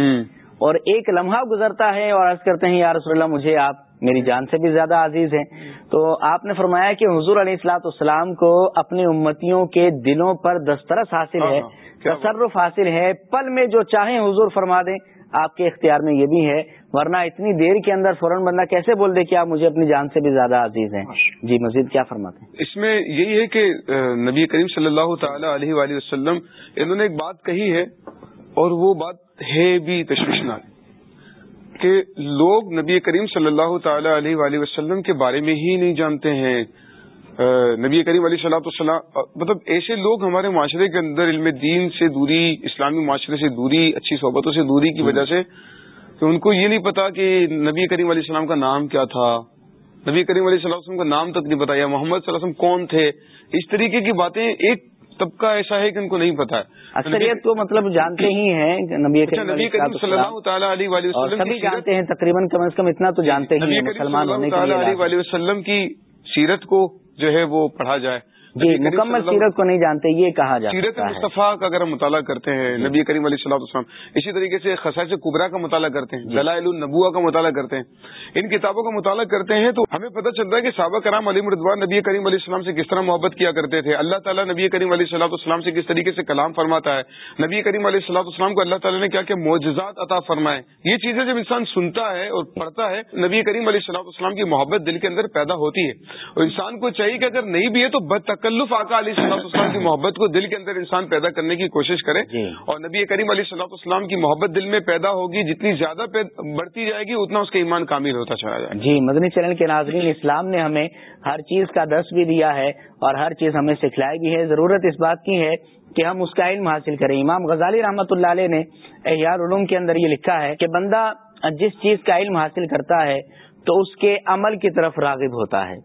اور ایک لمحہ گزرتا ہے اور عرض کرتے ہیں یا رسول اللہ مجھے آپ میری جان سے بھی زیادہ عزیز ہیں۔ تو آپ نے فرمایا کہ حضور علیہ السلاط اسلام کو اپنی امتیوں کے دلوں پر دسترس حاصل ہے ہاں، ہاں، تصرف حاصل ہے پل میں جو چاہیں حضور فرما دیں۔ آپ کے اختیار میں یہ بھی ہے ورنہ اتنی دیر کے اندر فوراً بندہ کیسے بول دے کہ آپ مجھے اپنی جان سے بھی زیادہ عزیز ہیں؟ جی مزید کیا فرماتے ہیں؟ اس میں یہی ہے کہ نبی کریم صلی اللہ تعالی علیہ وآلہ وسلم انہوں نے ایک بات کہی ہے اور وہ بات ہے بھی تشویشناک۔ کہ لوگ نبی کریم صلی اللہ تعالی علیہ وآلہ وسلم کے بارے میں ہی نہیں جانتے ہیں۔ نبی کریم علیہ صلاح السلام مطلب ایسے لوگ ہمارے معاشرے کے اندر علم دین سے دوری، اسلامی معاشرے سے دوری، اچھی صحبتوں سے دوری کی وجہ سے کہ ان کو یہ نہیں پتا کہ نبی کریم علیہ السلام کا نام کیا تھا۔ نبی کریم علیہ السلام وسلم کا نام تک نہیں پتا، یا محمد صلی اللہ علیہ وسلم کون تھے۔ اس طریقے کی باتیں ایک طبقہ ایسا ہے کہ ان کو نہیں پتا ہے۔ اکثریت تو مطلب جانتے ہی ہیں نبی اچھا، کریم صلی اللہ تعالیٰ علیہ وسلم سبھی جانتے ہیں تقریباً کم از کم اتنا تو جانتے ہیں مسلمان ہونے علیہ وسلم کی سیرت کو جو ہے وہ پڑھا جائے۔ جی مکمل سیرت کو نہیں جانتے یہ کہا جاتا سیرت مصطفیٰ کا اگر ہم مطالعہ کرتے ہیں جی۔ نبی کریم علیہ صلاح السلام اسی طریقے سے خسائش قبرا کا مطالعہ کرتے ہیں دلائل جی۔ النبوا کا مطالعہ کرتے ہیں۔ ان کتابوں کا مطالعہ کرتے ہیں تو ہمیں پتہ چلتا ہے کہ صحابہ کرام علی مردوان نبی کریم علیہ السلام سے کس طرح محبت کیا کرتے تھے۔ اللہ تعالیٰ نبی کریم علیہ صلاح السلام سے کس طریقے سے کلام فرماتا ہے۔ نبی کریم علیہ صلاح السلام کو اللہ تعالیٰ نے کیا کیا؟ معجزات عطا فرمائے۔ یہ چیزیں جب انسان سنتا ہے اور پڑھتا ہے نبی کریم علیہ صلاح السلام کی محبت دل کے اندر پیدا ہوتی ہے۔ اور انسان کو چاہیے کہ اگر نہیں بھی ہے تو بد تکلف آقا علیہ السلام کی محبت کو دل کے اندر انسان پیدا کرنے کی کوشش کرے جی۔ اور نبی کریم علیہ صلاح السلام کی محبت دل میں پیدا ہوگی جتنی زیادہ بڑھتی جائے گی اتنا اس کا ایمان کامل ہوتا چلا جائے جی مدنی چینل کے ناظرین اسلام نے ہمیں ہر چیز کا درس بھی دیا ہے اور ہر چیز ہمیں سکھلائی بھی ہے۔ ضرورت اس بات کی ہے کہ ہم اس کا علم حاصل کریں۔ امام غزالی رحمۃ اللہ علیہ نے احیار علوم کے اندر یہ لکھا ہے کہ بندہ جس چیز کا علم حاصل کرتا ہے تو اس کے عمل کی طرف راغب ہوتا ہے۔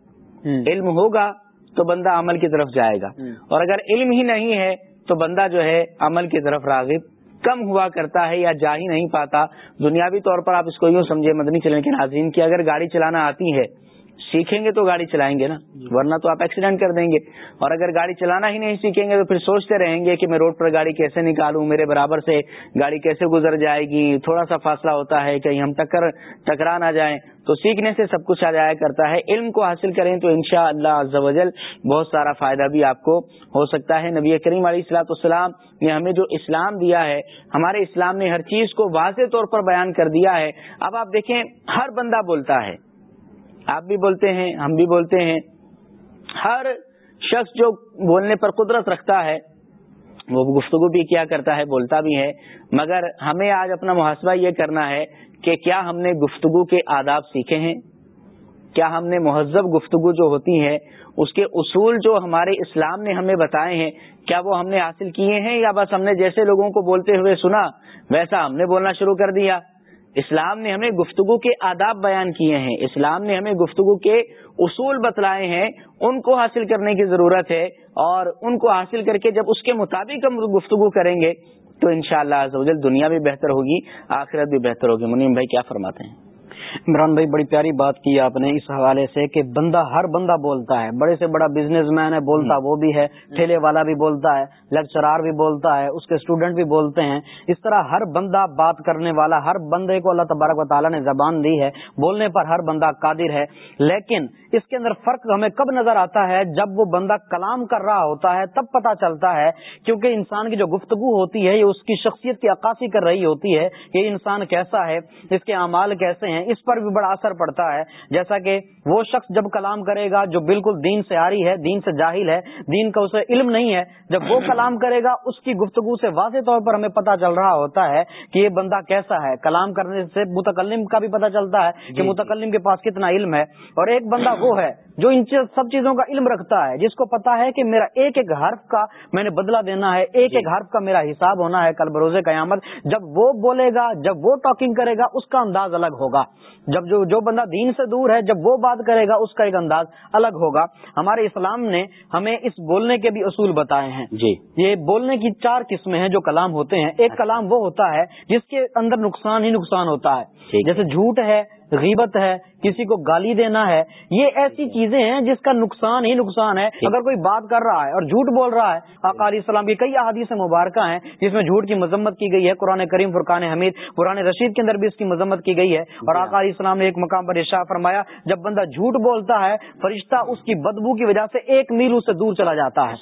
علم ہوگا تو بندہ عمل کی طرف جائے گا۔ اور اگر علم ہی نہیں ہے تو بندہ جو ہے عمل کی طرف راغب کم ہوا کرتا ہے یا جا ہی نہیں پاتا۔ دنیاوی طور پر آپ اس کو یوں سمجھے مدنی چلنے کے ناظرین کی اگر گاڑی چلانا آتی ہے سیکھیں گے تو گاڑی چلائیں گے نا۔ ورنہ تو آپ ایکسیڈنٹ کر دیں گے۔ اور اگر گاڑی چلانا ہی نہیں سیکھیں گے تو پھر سوچتے رہیں گے کہ میں روڈ پر گاڑی کیسے نکالوں میرے برابر سے گاڑی کیسے گزر جائے گی تھوڑا سا فاصلہ ہوتا ہے کہیں ہم ٹکر ٹکرا نہ جائیں۔ تو سیکھنے سے سب کچھ آ جایا کرتا ہے۔ علم کو حاصل کریں تو ان شاء اللہ بہت سارا فائدہ بھی آپ کو ہو سکتا ہے۔ نبی کریم علیہ السلاۃ السلام نے ہمیں جو اسلام دیا ہے ہمارے اسلام نے ہر چیز کو واضح طور پر بیان کر دیا ہے۔ اب آپ دیکھیں ہر بندہ بولتا ہے۔ آپ بھی بولتے ہیں، ہم بھی بولتے ہیں۔ ہر شخص جو بولنے پر قدرت رکھتا ہے، وہ گفتگو بھی کیا کرتا ہے، بولتا بھی ہے۔ مگر ہمیں آج اپنا محاسبہ یہ کرنا ہے کہ کیا ہم نے گفتگو کے آداب سیکھے ہیں؟ کیا ہم نے مہذب گفتگو جو ہوتی ہے، اس کے اصول جو ہمارے اسلام نے ہمیں بتائے ہیں، کیا وہ ہم نے حاصل کیے ہیں یا بس ہم نے جیسے لوگوں کو بولتے ہوئے سنا، ویسا ہم نے بولنا شروع کر دیا؟ اسلام نے ہمیں گفتگو کے آداب بیان کیے ہیں، اسلام نے ہمیں گفتگو کے اصول بتلائے ہیں، ان کو حاصل کرنے کی ضرورت ہے اور ان کو حاصل کر کے جب اس کے مطابق ہم گفتگو کریں گے تو انشاءاللہ شاء اللہ دنیا بھی بہتر ہوگی، آخرت بھی بہتر ہوگی۔ منیم بھائی، کیا فرماتے ہیں؟ عمران بھائی، بڑی پیاری بات کی آپ نے اس حوالے سے کہ بندہ ہر بندہ بولتا ہے۔ بڑے سے بڑا بزنس مین ہے، بولتا وہ بھی ہے، ٹھیلے والا بھی بولتا ہے لیکچرار بھی بولتا ہے، اس کے اسٹوڈنٹ بھی بولتے ہیں۔ اس طرح ہر بندہ بات کرنے والا، ہر بندے کو اللہ تبارک و تعالیٰ نے زبان دی ہے۔ بولنے پر ہر بندہ قادر ہے۔ لیکن اس کے اندر فرق ہمیں کب نظر آتا ہے؟ جب وہ بندہ کلام کر رہا ہوتا ہے، تب پتا چلتا ہے۔ کیونکہ انسان کی جو گفتگو ہوتی ہے، یہ اس کی شخصیت کی عکاسی کر رہی ہوتی ہے یہ انسان کیسا ہے، اس کے اعمال کیسے ہیں، اس پر بھی بڑا اثر پڑتا ہے۔ جیسا کہ وہ شخص جب کلام کرے گا جو بالکل دین سے آ رہی ہے دین سے جاہل ہے دین کا اسے علم نہیں ہے جب وہ کلام کرے گا اس کی گفتگو سے واضح طور پر ہمیں پتا چل رہا ہوتا ہے کہ یہ بندہ کیسا ہے۔ کلام کرنے سے متکلم کا بھی پتا چلتا ہے کہ جی۔ متکلم کے پاس کتنا علم ہے۔ اور ایک بندہ وہ ہے جو ان سب چیزوں کا علم رکھتا ہے جس کو پتا ہے کہ میرا ایک ایک حرف کا میں نے بدلہ دینا ہے ایک ایک حرف کا میرا حساب ہونا ہے کل بروز قیامت۔ جب وہ بولے گا جب وہ ٹاکنگ کرے گا اس کا انداز الگ ہوگا۔ جب جو جو بندہ دین سے دور ہے جب وہ بات کرے گا اس کا ایک انداز الگ ہوگا۔ ہمارے اسلام نے ہمیں اس بولنے کے بھی اصول بتائے ہیں۔ جی۔ یہ بولنے کی چار قسمیں ہیں جو کلام ہوتے ہیں۔ ایک کلام وہ ہوتا ہے جس کے اندر نقصان ہی نقصان ہوتا ہے۔ جیسے جھوٹ ہے غیبت ہے کسی کو گالی دینا ہے یہ ایسی چیزیں ہیں جس کا نقصان ہی نقصان ہے۔ اگر کوئی بات کر رہا ہے اور جھوٹ بول رہا ہے اقالی السلام کی کئی احادیث مبارکہ ہیں جس میں جھوٹ کی مذمت کی گئی ہے۔ قرآن کریم فرقان حمید قرآن رشید کے اندر بھی اس کی مذمت کی گئی ہے۔ اور اقالی السلام نے ایک مقام پر ارشا فرمایا جب بندہ جھوٹ بولتا ہے فرشتہ اس کی بدبو کی وجہ سے ایک میل اس سے دور چلا جاتا ہے۔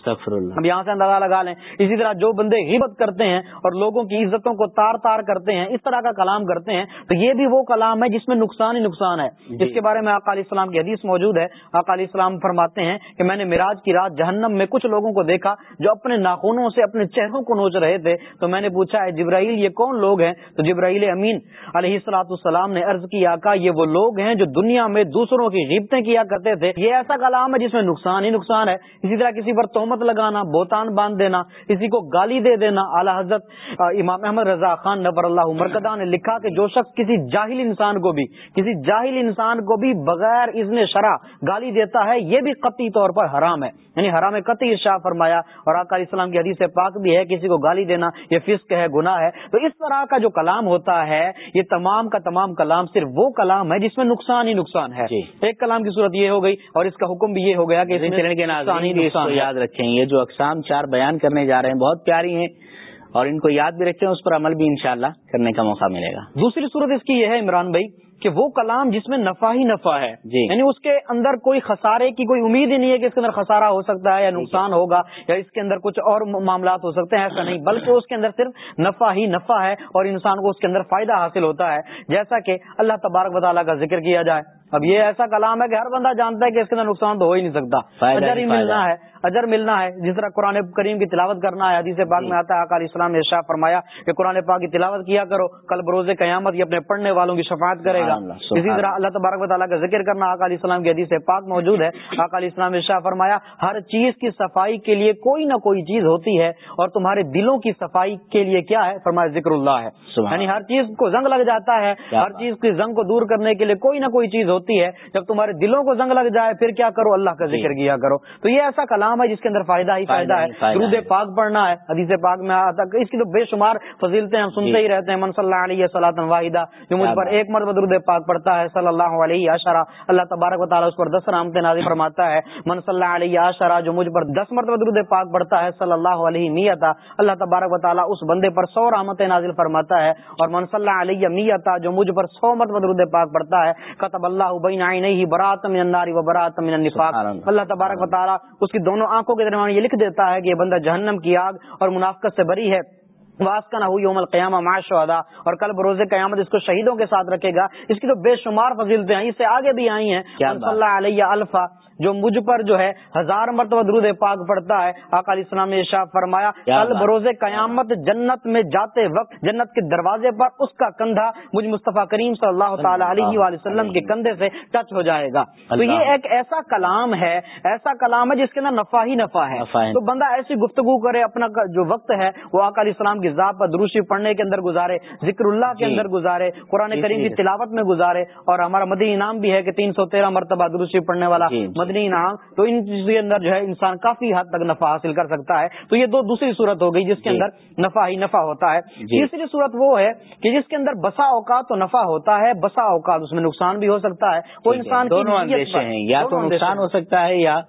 ہم یہاں سے اندازہ لگا لیں اسی طرح جو بندے غیبت کرتے ہیں اور لوگوں کی عزتوں کو تار تار کرتے ہیں اس طرح کا کلام کرتے ہیں تو یہ بھی وہ کلام ہے جس میں نقصان ہی نقصان ہے۔ جی۔ اس کے بارے میں اقالی السلام کی حدیث موجود ہے۔ اقالی السلام فرماتے ہیں کہ میں نے مراج کی رات جہنم میں کچھ لوگوں کو دیکھا جو اپنے ناخونوں سے اپنے چہروں کو نوچ رہے تھے۔ تو میں نے پوچھا ہے جبرائیل یہ کون لوگ ہیں؟ تو جبرائیل امین علیہ السلاط السلام نے عرض کی آقا یہ وہ لوگ ہیں جو دنیا میں دوسروں کی غیبتیں کیا کرتے تھے۔ یہ ایسا کلام ہے جس میں نقصان ہی نقصان ہے۔ اسی طرح کسی پر تہمت لگانا بوتان باندھ دینا کسی کو گالی دے دینا۔ اعلی حضرت امام احمد رضا خان نبر اللہ مرکدہ نے لکھا کہ جو شخص کسی جاہل انسان کو بھی کسی جاہل انسان کو بھی بغیر اذن شرح گالی دیتا ہے یہ بھی قطعی طور پر حرام ہے۔ یعنی حرام قطعی شاہ فرمایا اور آقا اسلام کی حدیث پاک بھی ہے کسی کو گالی دینا یہ فسق ہے گناہ ہے۔ تو اس طرح کا جو کلام ہوتا ہے یہ تمام کا تمام کلام صرف وہ کلام ہے جس میں نقصان ہی نقصان ہے۔ جی۔ ایک کلام کی صورت یہ ہو گئی اور اس کا حکم بھی یہ ہو گیا کہ یاد رکھیں یہ جو اقسام چار بیان کرنے جا رہے ہیں بہت پیاری ہیں اور ان کو یاد بھی رکھتے ہیں اس پر عمل بھی انشاءاللہ کرنے کا موقع ملے گا۔ دوسری صورت اس کی یہ ہے عمران بھائی۔ کہ وہ کلام جس میں نفع ہی نفع ہے۔ جی۔ یعنی اس کے اندر کوئی خسارے کی کوئی امید ہی نہیں ہے کہ اس کے اندر خسارہ ہو سکتا ہے یا نقصان ہوگا یا اس کے اندر کچھ اور معاملات ہو سکتے ہیں ایسا نہیں۔ بلکہ اس کے اندر صرف نفع ہی نفع ہے اور انسان کو اس کے اندر فائدہ حاصل ہوتا ہے۔ جیسا کہ اللہ تبارک و تعالیٰ کا ذکر کیا جائے۔ اب یہ ایسا کلام ہے کہ ہر بندہ جانتا ہے کہ اس کے اندر نقصان تو ہو ہی نہیں سکتا۔ اجر ہی ملنا ہے اجر ملنا ہے۔ جس طرح قرآن کریم کی تلاوت کرنا ہے حدیث پاک میں آتا ہے اکال اسلام نے شاہ فرمایا کہ قرآن پاک کی تلاوت کیا کرو کل بروز قیامت یہ اپنے پڑھنے والوں کی شفاعت کرے گا۔ اسی طرح اللہ تبارک و تعالیٰ کا ذکر کرنا اکال اسلام کی حدیث پاک موجود ہے۔ اکال اسلام نے شاہ فرمایا ہر چیز کی صفائی کے لیے کوئی نہ کوئی چیز ہوتی ہے اور تمہارے دلوں کی صفائی کے لیے کیا ہے؟ فرمایا ذکر اللہ ہے۔ یعنی ہر چیز کو زنگ لگ جاتا ہے ہر چیز کی زنگ کو دور کرنے کے لیے کوئی نہ کوئی چیز ہوتی ہے جب تم تمہارے دلوں کو زنگ لگ جائے پھر کیا کرو؟ اللہ کا جی۔ ذکر کیا کرو۔ تو یہ ایسا کلام ہے جس کے اندر فائدہ ہی فائدہ ہے۔ درود پاک پڑھنا ہے حدیث پاک میں آتا اس کی تو بے شمار فضیلتیں ہم سنتے جی۔ ہی رہتے ہیں من صلی اللہ علیہ صلاح واحدہ جو مجھ پر ایک مرتبہ درود پاک پڑھتا ہے صلی اللہ علیہ اشرا اللہ تبارک و تعالیٰ اس پر دس رامت نازی فرماتا ہے۔ من صلی اللہ علیہ اشرا جو مجھ پر دس مرتبہ درود پاک پڑھتا ہے صلی اللہ علیہ میتا اللہ تبارک و تعالیٰ اس بندے پر سو رحمت نازل فرماتا ہے۔ اور من صلی اللہ علیہ میتا جو مجھ پر سو مرتبہ درود پاک پڑھتا ہے کتب اللہ بین عینیہ برات من النار و برات من النفاق. اللہ. تبارک و تعالی اس کی دونوں آنکھوں کے درمیان یہ لکھ دیتا ہے کہ یہ بندہ جہنم کی آگ اور منافقت سے بری ہے. واس کا نہ ہوئی یوم القیامہ معاش ادا اور کل بروز قیامت اس کو شہیدوں کے ساتھ رکھے گا. اس کی تو بے شمار فضیلتیں ہیں اس سے آگے بھی آئی ہیں. صلی اللہ علیہ الفا. جو مجھ پر جو ہے ہزار مرتبہ درود پاک پڑتا ہے۔ آقا علیہ السلام نے شاہ فرمایا کل بروز قیامت جنت میں جاتے وقت جنت کے دروازے پر اس کا کندھا مجھ مصطفیٰ کریم صلی اللہ تعالی علیہ وآلہ وسلم کے کندھے سے ٹچ ہو جائے گا۔ تو یہ ایک ایسا کلام ہے ایسا کلام ہے جس کے اندر نفع ہی نفع ہے۔ تو بندہ ایسی گفتگو کرے اپنا جو وقت ہے وہ آقا علیہ السلام کی ذات پر دروشی پڑھنے کے اندر گزارے ذکر اللہ کے جی۔ اندر گزارے قرآن جی، کریم کی جی۔ تلاوت میں گزارے۔ اور ہمارا مدنی انعام بھی ہے کہ تین سو تیرہ مرتبہ دروشی پڑھنے والا مدنی انعام تو ان کے اندر جو ہے انسان کافی حد تک نفع حاصل کر سکتا ہے۔ تو یہ دو دوسری صورت ہو گئی جس کے اندر نفع ہی نفع ہوتا ہے۔ تیسری صورت وہ ہے کہ جس کے اندر بسا اوقات تو نفع ہوتا ہے بسا اوقات اس میں نقصان بھی ہو سکتا ہے۔ وہ انسان دونوں یا تو نقصان ہو سکتا ہے یا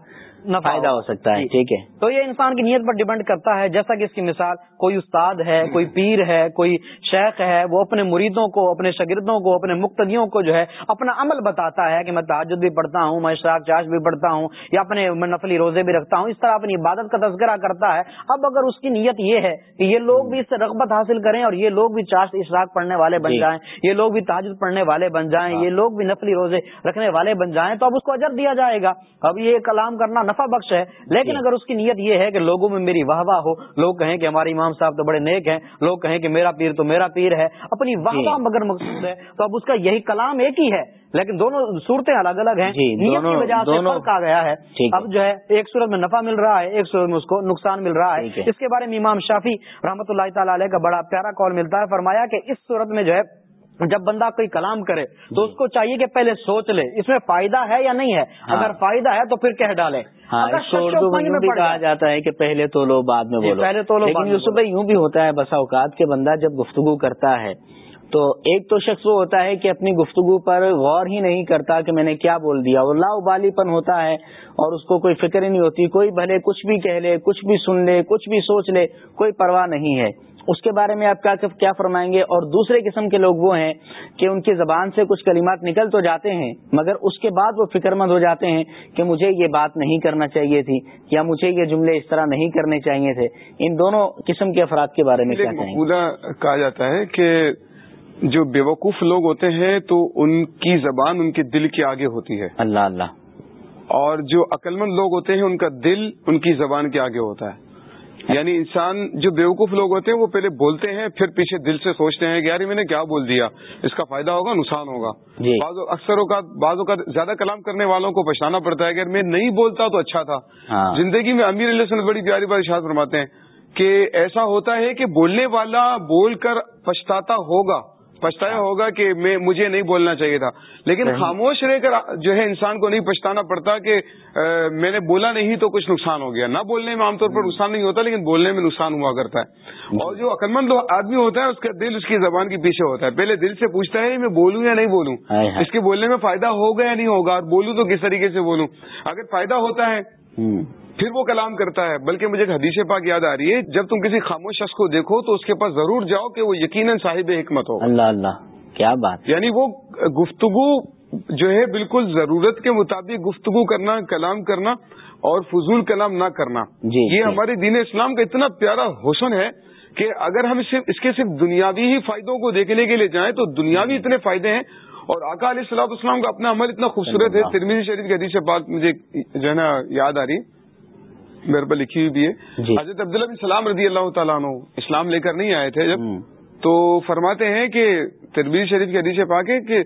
فائدہ ہو سکتا ہے جی۔ ٹھیک ہے۔ تو یہ انسان کی نیت پر ڈیپینڈ کرتا ہے۔ جیسا کہ اس کی مثال کوئی استاد ہے کوئی پیر ہے کوئی شیخ ہے وہ اپنے مریدوں کو اپنے شاگردوں کو اپنے مقتدیوں کو جو ہے اپنا عمل بتاتا ہے کہ میں تاجد بھی پڑھتا ہوں میں اشراق چاش بھی پڑھتا ہوں یا اپنے نفلی روزے بھی رکھتا ہوں۔ اس طرح اپنی عبادت کا تذکرہ کرتا ہے۔ اب اگر اس کی نیت یہ ہے کہ یہ لوگ بھی اس سے رغبت حاصل کریں اور یہ لوگ بھی چاش اشراق پڑھنے والے بن جی۔ جائیں یہ لوگ بھی تاجد پڑھنے والے بن جائیں۔ یہ لوگ بھی نفلی روزے رکھنے والے بن جائیں تو اب اس کو اجر دیا جائے گا۔ اب یہ کلام کرنا نفع بخش ہے لیکن اگر اس کی نیت یہ ہے کہ لوگوں میں میری واہ واہ ہو لوگ کہیں کہ ہمارے امام صاحب تو بڑے نیک ہیں لوگ کہیں کہ میرا پیر تو میرا پیر ہے اپنی واہ واہ مگر مقصود ہے تو اب اس کا یہی کلام ایک ہی ہے لیکن دونوں صورتیں الگ الگ ہیں۔ جی، نیت کی وجہ سے فرق آ گیا ہے۔ اب جو ہے ایک صورت میں نفع مل رہا ہے ایک صورت میں اس کو نقصان مل رہا ہے۔ اس کے بارے میں امام شافی رحمۃ اللہ تعالی علیہ کا بڑا پیارا کال ملتا ہے فرمایا کہ اس صورت میں جو ہے جب بندہ کوئی کلام کرے تو اس کو چاہیے کہ پہلے سوچ لے اس میں فائدہ ہے یا نہیں ہے؟ ہاں۔ اگر فائدہ ہے تو پھر کہہ ڈالے ہاں، اردو میں بھی کہا جاتا ہے کہ پہلے تو لو بعد میں جی، بولو۔ پہلے تو لو لیکن یوں بھی ہوتا ہے بسا اوقات کے بندہ جب گفتگو کرتا ہے تو ایک تو شخص وہ ہوتا ہے کہ اپنی گفتگو پر غور ہی نہیں کرتا کہ میں نے کیا بول دیا۔ وہ لا ابالی پن ہوتا ہے اور اس کو کوئی فکر ہی نہیں ہوتی کوئی بھلے کچھ بھی کہہ لے کچھ بھی سن لے کچھ بھی سوچ لے کوئی پرواہ نہیں ہے۔ اس کے بارے میں آپ کیا فرمائیں گے؟ اور دوسرے قسم کے لوگ وہ ہیں کہ ان کی زبان سے کچھ کلمات نکل تو جاتے ہیں مگر اس کے بعد وہ فکر مند ہو جاتے ہیں کہ مجھے یہ بات نہیں کرنا چاہیے تھی یا مجھے یہ جملے اس طرح نہیں کرنے چاہیے تھے۔ ان دونوں قسم کے افراد کے بارے میں کیا کہیں کہا جاتا ہے کہ جو بیوقوف لوگ ہوتے ہیں تو ان کی زبان ان کے دل کے آگے ہوتی ہے۔ اللہ اللہ۔ اور جو عقلمند لوگ ہوتے ہیں ان کا دل ان کی زبان کے آگے ہوتا ہے۔ یعنی انسان جو بیوقوف لوگ ہوتے ہیں وہ پہلے بولتے ہیں پھر پیچھے دل سے سوچتے ہیں کہ یار میں نے کیا بول دیا؟ اس کا فائدہ ہوگا نقصان ہوگا؟ جی۔ اکثر اوقات بعض اوقات زیادہ کلام کرنے والوں کو پچھتانا پڑتا ہے کہ میں نہیں بولتا تو اچھا تھا۔ ہاں۔ زندگی میں امیر اللہ سے بڑی پیاری بات اشاعت فرماتے ہیں کہ ایسا ہوتا ہے کہ بولنے والا بول کر پچھتاتا ہوگا۔ پچھتایا ہوگا کہ میں مجھے نہیں بولنا چاہیے تھا۔ لیکن خاموش رہ کر جو ہے انسان کو نہیں پچھتانا پڑتا کہ میں نے بولا نہیں تو کچھ نقصان ہو گیا۔ نہ بولنے میں عام طور پر نقصان نہیں ہوتا لیکن بولنے میں نقصان ہوا کرتا ہے۔ اور جو عقلمند آدمی ہوتا ہے اس کا دل اس کی زبان کے پیچھے ہوتا ہے۔ پہلے دل سے پوچھتا ہے میں بولوں یا نہیں بولوں؟ اس کے بولنے میں فائدہ ہوگا یا نہیں ہوگا؟ اور بولوں تو کس طریقے سے بولوں؟ اگر فائدہ ہوتا ہے پھر وہ کلام کرتا ہے بلکہ مجھے ایک حدیث پاک یاد آ رہی ہے جب تم کسی خاموش شخص کو دیکھو تو اس کے پاس ضرور جاؤ کہ وہ یقیناً صاحب حکمت ہو اللہ اللہ کیا بات۔ یعنی وہ گفتگو جو ہے بالکل ضرورت کے مطابق گفتگو کرنا کلام کرنا اور فضول کلام نہ کرنا۔ جی یہ جی۔ ہمارے دین اسلام کا اتنا پیارا حسن ہے کہ اگر ہم اس کے صرف دنیاوی ہی فائدوں کو دیکھنے کے لیے جائیں تو دنیاوی اتنے فائدے ہیں۔ اور آقا علیہ السلام اسلام کا اپنا عمل اتنا خوبصورت ہے۔ ترمیزی شریف کی حدیث بات مجھے جو ہے نا یاد آ رہی میرے پر لکھی ہوئی بھی ہے۔ جی۔ حضرت عبداللہ بن سلام رضی اللہ تعالیٰ عنہ اسلام لے کر نہیں آئے تھے جب۔ تو فرماتے ہیں کہ تربیر شریف کی حدیث پاک ہے کہ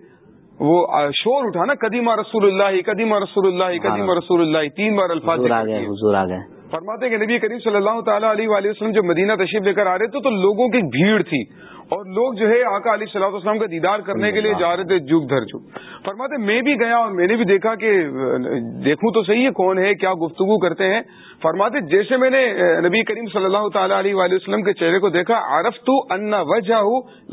وہ شور اٹھا نا قدیمہ رسول اللہ قدیمہ رسول اللہ قدیمہ رسول اللہ تین بار الفاظ فرماتے کہ نبی کریم صلی اللہ تعالیٰ علیہ وسلم جب مدینہ تشریف لے کر آ رہے تھے تو لوگوں کی بھیڑ تھی۔ اور لوگ جو ہے آقا علی صلاح السلام کا دیدار کرنے کے لیے جا رہے تھے جھک دھر جھک۔ فرماتے میں بھی گیا اور میں نے بھی دیکھا کہ دیکھوں تو صحیح ہے کون ہے کیا گفتگو کرتے ہیں۔ فرماتے جیسے میں نے نبی کریم صلی اللہ تعالیٰ علیہ وآلہ وسلم کے چہرے کو دیکھا عرف تو انا وجہ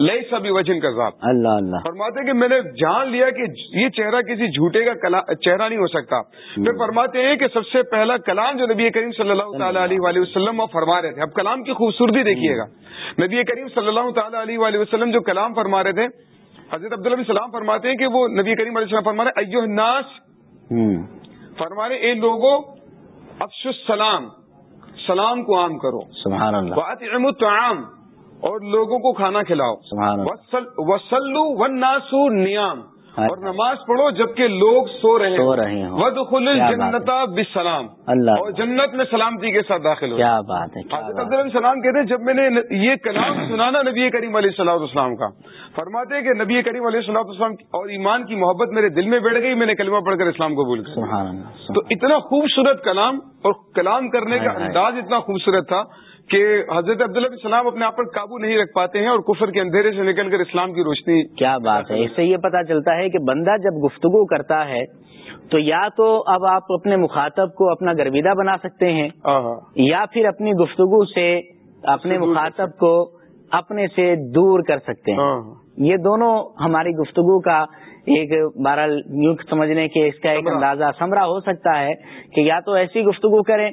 لئی سبھی وجن کا ذات اللہ اللہ۔ فرماتے کہ میں نے جان لیا کہ یہ چہرہ کسی جھوٹے کا چہرہ نہیں ہو سکتا۔ پھر فرماتے ہیں کہ سب سے پہلا کلام جو نبی کریم صلی اللہ تعالیٰ علیہ وآلہ وسلم وہ فرما رہے تھے۔ اب کلام کی خوبصورتی دیکھیے گا۔ نبی کریم صلی اللہ تعالیٰ علیہ وآلہ وسلم جو کلام فرما رہے تھے حضرت عبداللہ السلام فرماتے ہیں کہ وہ نبی کریم علیہ السلام فرما رہے ایو الناس۔ فرما رہے اے لوگوں افش السلام سلام کو عام کرو۔ سبحان اللہ۔ الطعام اور لوگوں کو کھانا کھلاؤ۔ وسلو ون ناسو نیام اور نماز پڑھو جبکہ لوگ سو رہے سو رہے ود خل جنتا بسلام اللہ. اور جنت میں سلامتی کے ساتھ داخل ہو. کیا بات ہے. حضرت سلام کہتے ہیں جب میں نے یہ کلام سنانا نبی کریم علیہ صلاح السلام کا فرماتے ہیں کہ نبی کریم علیہ صلاح السلام اور ایمان کی محبت میرے دل میں بیٹھ گئی میں نے کلمہ پڑھ کر اسلام قبول کیا تو اتنا خوبصورت کلام اور کلام کرنے کا انداز اتنا خوبصورت تھا کہ حضرت عبداللہ السلام اپنے آپ پر قابو نہیں رکھ پاتے ہیں اور کفر کے اندھیرے سے نکل کر اسلام کی روشنی کیا بات ہے؟ اس سے یہ پتا چلتا ہے کہ بندہ جب گفتگو کرتا ہے تو یا تو اب آپ اپنے مخاطب کو اپنا گرویدہ بنا سکتے ہیں یا پھر اپنی گفتگو سے اپنے مخاطب کو اپنے سے دور کر سکتے ہیں۔ یہ دونوں ہماری گفتگو کا ایک بارہ یوں سمجھنے کے اس کا ایک اندازہ سمرا ہو سکتا ہے کہ یا تو ایسی گفتگو کریں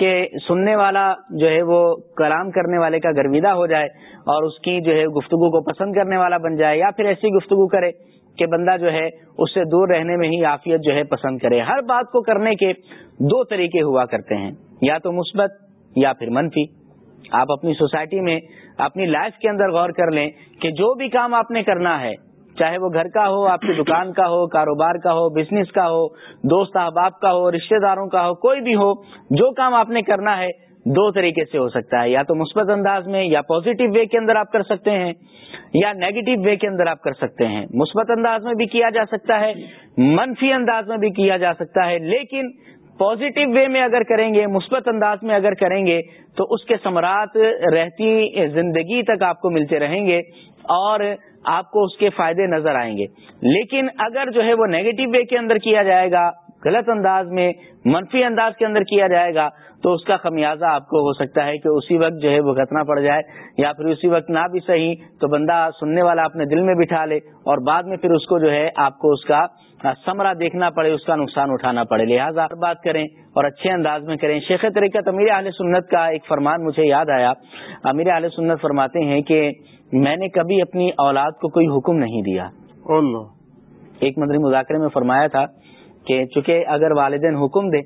کہ سننے والا جو ہے وہ کلام کرنے والے کا گرویدہ ہو جائے اور اس کی جو ہے گفتگو کو پسند کرنے والا بن جائے یا پھر ایسی گفتگو کرے کہ بندہ جو ہے اس سے دور رہنے میں ہی عافیت جو ہے پسند کرے۔ ہر بات کو کرنے کے دو طریقے ہوا کرتے ہیں۔ یا تو مثبت یا پھر منفی۔ آپ اپنی سوسائٹی میں اپنی لائف کے اندر غور کر لیں کہ جو بھی کام آپ نے کرنا ہے چاہے وہ گھر کا ہو، آپ کی دکان کا ہو، کاروبار کا ہو بزنس کا ہو، دوست احباب کا ہو، رشتہ داروں کا ہو، کوئی بھی ہو، جو کام آپ نے کرنا ہے، دو طریقے سے ہو سکتا ہے، یا تو مثبت انداز میں، یا پازیٹو وے کے اندر آپ کر سکتے ہیں، یا نیگیٹو وے کے اندر آپ کر سکتے ہیں۔ مثبت انداز میں بھی کیا جا سکتا ہے، منفی انداز میں بھی کیا جا سکتا ہے، لیکن پازیٹو وے میں اگر کریں گے، مثبت انداز میں اگر کریں گے، تو اس کے ثمرات رہتی، زندگی تک آپ کو ملتے رہیں گے، اور آپ کو اس کے فائدے نظر آئیں گے۔ لیکن اگر جو ہے وہ نیگیٹو وے کے اندر کیا جائے گا، غلط انداز میں منفی انداز کے اندر کیا جائے گا، تو اس کا خمیازہ آپ کو ہو سکتا ہے کہ اسی وقت جو ہے وہ گھٹنا پڑ جائے یا پھر اسی وقت نہ بھی صحیح تو بندہ سننے والا اپنے دل میں بٹھا لے اور بعد میں پھر اس کو جو ہے آپ کو اس کا سمرا دیکھنا پڑے، اس کا نقصان اٹھانا پڑے۔ لہٰذا بات کریں اور اچھے انداز میں کریں۔ شیخ طریقہ امیر علیہ سنت کا ایک فرمان مجھے یاد آیا۔ امیر علیہ سنت فرماتے ہیں کہ میں نے کبھی اپنی اولاد کو کوئی حکم نہیں دیا۔ ایک مدری مذاکرے میں فرمایا تھا کہ چونکہ اگر والدین حکم دے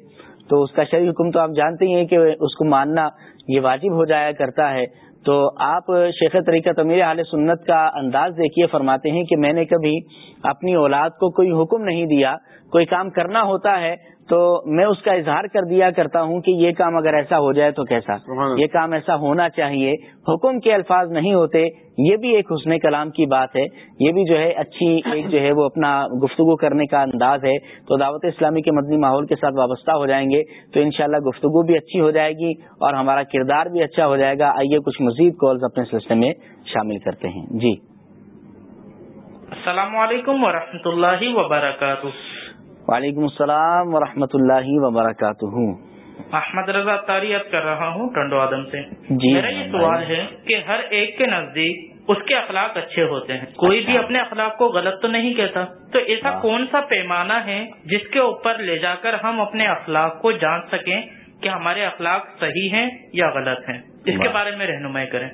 تو اس کا شرعی حکم تو آپ جانتے ہی ہیں کہ اس کو ماننا یہ واجب ہو جایا کرتا ہے۔ تو آپ شیخ طریقہ تمیر علیہ سنت کا انداز دیکھیے فرماتے ہیں کہ میں نے کبھی اپنی اولاد کو کوئی حکم نہیں دیا کوئی کام کرنا ہوتا ہے تو میں اس کا اظہار کر دیا کرتا ہوں کہ یہ کام اگر ایسا ہو جائے تو کیسا؟ یہ کام ایسا ہونا چاہیے۔ حکم کے الفاظ نہیں ہوتے یہ بھی ایک حسن کلام کی بات ہے۔ یہ بھی جو ہے اچھی ایک جو ہے وہ اپنا گفتگو کرنے کا انداز ہے۔ تو دعوت اسلامی کے مدنی ماحول کے ساتھ وابستہ ہو جائیں گے تو انشاءاللہ گفتگو بھی اچھی ہو جائے گی اور ہمارا کردار بھی اچھا ہو جائے گا۔ آئیے کچھ مزید کالز اپنے سلسلے میں شامل کرتے ہیں۔ جی۔ السلام علیکم ورحمۃ اللہ وبرکاتہ۔ وعلیکم السلام ورحمۃ اللہ وبرکاتہ۔ احمد رضا تاریت کر رہا ہوں ٹنڈو آدم سے۔ جی۔ میرا یہ سوال ہے کہ ہر ایک کے نزدیک اس کے اخلاق اچھے ہوتے ہیں۔ کوئی بھی اپنے اخلاق کو غلط تو نہیں کہتا۔ تو ایسا کون سا پیمانہ ہے جس کے اوپر لے جا کر ہم اپنے اخلاق کو جان سکیں کہ ہمارے اخلاق صحیح ہیں یا غلط ہیں؟ اس کے بارے میں رہنمائی کریں۔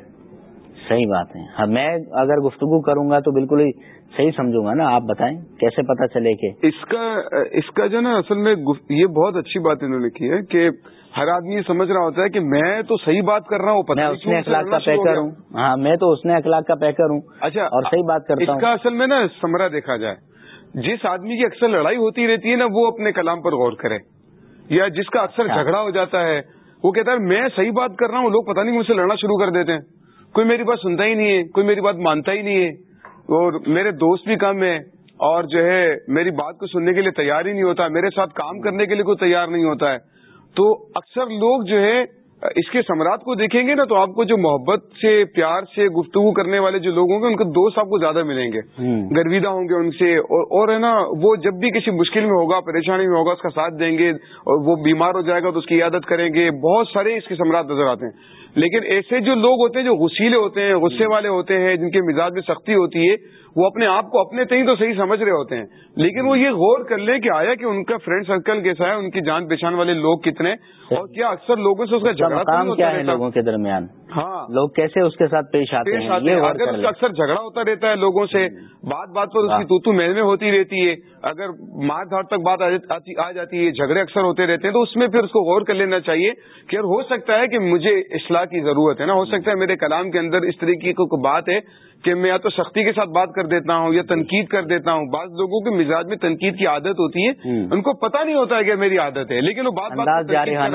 صحیح بات ہے۔ میں اگر گفتگو کروں گا تو بالکل ہی صحیح سمجھوں گا نا آپ بتائیں کیسے پتا چلے کہ اس کا اس کا جو نا اصل میں یہ بہت اچھی بات انہوں نے کی ہے کہ ہر آدمی یہ سمجھ رہا ہوتا ہے کہ میں تو صحیح بات کر رہا ہوں میں اس نے اخلاق کا پیکر ہوں۔ ہاں میں تو اس نے اخلاق کا پیکر ہوں اچھا اور صحیح بات کرتا ہوں۔ اس کا اصل میں نا سمرا دیکھا جائے۔ جس آدمی کی اکثر لڑائی ہوتی رہتی ہے نا وہ اپنے کلام پر غور کرے۔ یا جس کا اکثر ہاں۔ جھگڑا ہو جاتا ہے وہ کہتا ہے میں صحیح بات کر رہا ہوں لوگ پتہ نہیں مجھ سے لڑنا شروع کر دیتے ہیں۔ کوئی میری بات سنتا ہی نہیں ہے کوئی میری بات مانتا ہی نہیں ہے۔ اور میرے دوست بھی کم ہیں۔ اور جو ہے میری بات کو سننے کے لیے تیار ہی نہیں ہوتا۔ میرے ساتھ کام کرنے کے لیے کوئی تیار نہیں ہوتا ہے۔ تو اکثر لوگ جو ہے اس کے سمراٹ کو دیکھیں گے نا تو آپ کو جو محبت سے پیار سے گفتگو کرنے والے جو لوگ ہوں گے ان کے دوست آپ کو زیادہ ملیں گے۔ گرویدہ ہوں گے ان سے۔ اور ہے نا وہ جب بھی کسی مشکل میں ہوگا پریشانی میں ہوگا اس کا ساتھ دیں گے اور وہ بیمار ہو جائے گا تو اس کی عادت کریں گے۔ بہت سارے اس کے سمراٹ نظر آتے ہیں۔ لیکن ایسے جو لوگ ہوتے ہیں جو غسیلے ہوتے ہیں، غصے والے ہوتے ہیں، جن کے مزاج میں سختی ہوتی ہے وہ اپنے آپ کو اپنے تئیں تو صحیح سمجھ رہے ہوتے ہیں۔ لیکن وہ یہ غور کر لیں کہ آیا کہ ان کا فرینڈ سرکل کیسا ہے ان کی جان پہچان والے لوگ کتنے اور کیا اکثر لوگوں سے اس کا جھگڑا کیا ہے لوگوں کے درمیان؟ ہاں۔ لوگ کیسے اس کے ساتھ پیش آتے ہیں؟ اگر اس کا اکثر جھگڑا ہوتا رہتا ہے لوگوں سے بات بات پر اس کی تو محل میں ہوتی رہتی ہے۔ اگر مار دھاڑ تک بات آ جاتی ہے جھگڑے اکثر ہوتے رہتے ہیں تو اس میں پھر اس کو غور کر لینا چاہیے کہ ہو سکتا ہے کہ مجھے اصلاح کی ضرورت ہے نا۔ ہو سکتا ہے میرے کلام کے اندر اس طریقے کی بات ہے کہ میں یا تو سختی کے ساتھ بات کر دیتا ہوں یا تنقید کر دیتا ہوں۔ بعض لوگوں کے مزاج میں تنقید کی عادت ہوتی ہے۔ ان کو پتا نہیں ہوتا ہے کہ میری عادت ہے لیکن وہ بات بات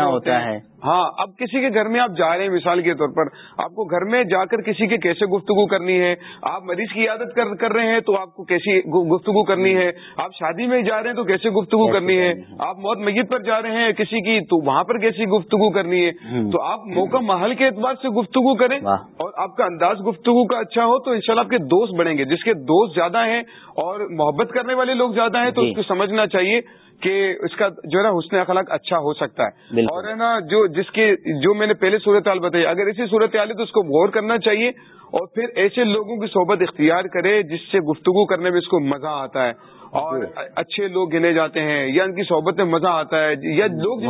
ہوتا ہے۔ ہاں اب کسی کے گھر میں آپ جا رہے ہیں مثال کے طور پر آپ کو گھر میں جا کر کسی کے کیسے گفتگو کرنی ہے آپ مریض کی عادت کر رہے ہیں تو آپ کو کیسی گفتگو کرنی ہے؟ آپ شادی میں جا رہے ہیں تو کیسے گفتگو کرنی ہے؟ آپ موت میت پر جا رہے ہیں کسی کی تو وہاں پر کیسی گفتگو کرنی ہے؟ تو آپ موقع محل کے اعتبار سے گفتگو کریں اور آپ کا انداز گفتگو کا اچھا ہو تو انشاءاللہ آپ کے دوست بڑھیں گے۔ جس کے دوست زیادہ ہیں اور محبت کرنے والے لوگ زیادہ ہیں تو اس کو سمجھنا چاہیے۔ کہ اس کا جو ہے نا حسن اخلاق اچھا ہو سکتا ہے۔ اور ہے نا جو جس کے جو میں نے پہلے صورتحال بتائی اگر اسی صورتحال ہے تو اس کو غور کرنا چاہیے اور پھر ایسے لوگوں کی صحبت اختیار کرے جس سے گفتگو کرنے میں اس کو مزہ آتا ہے۔ اور اچھے لوگ گنے جاتے ہیں یا ان کی صحبت میں مزہ آتا ہے یا لوگ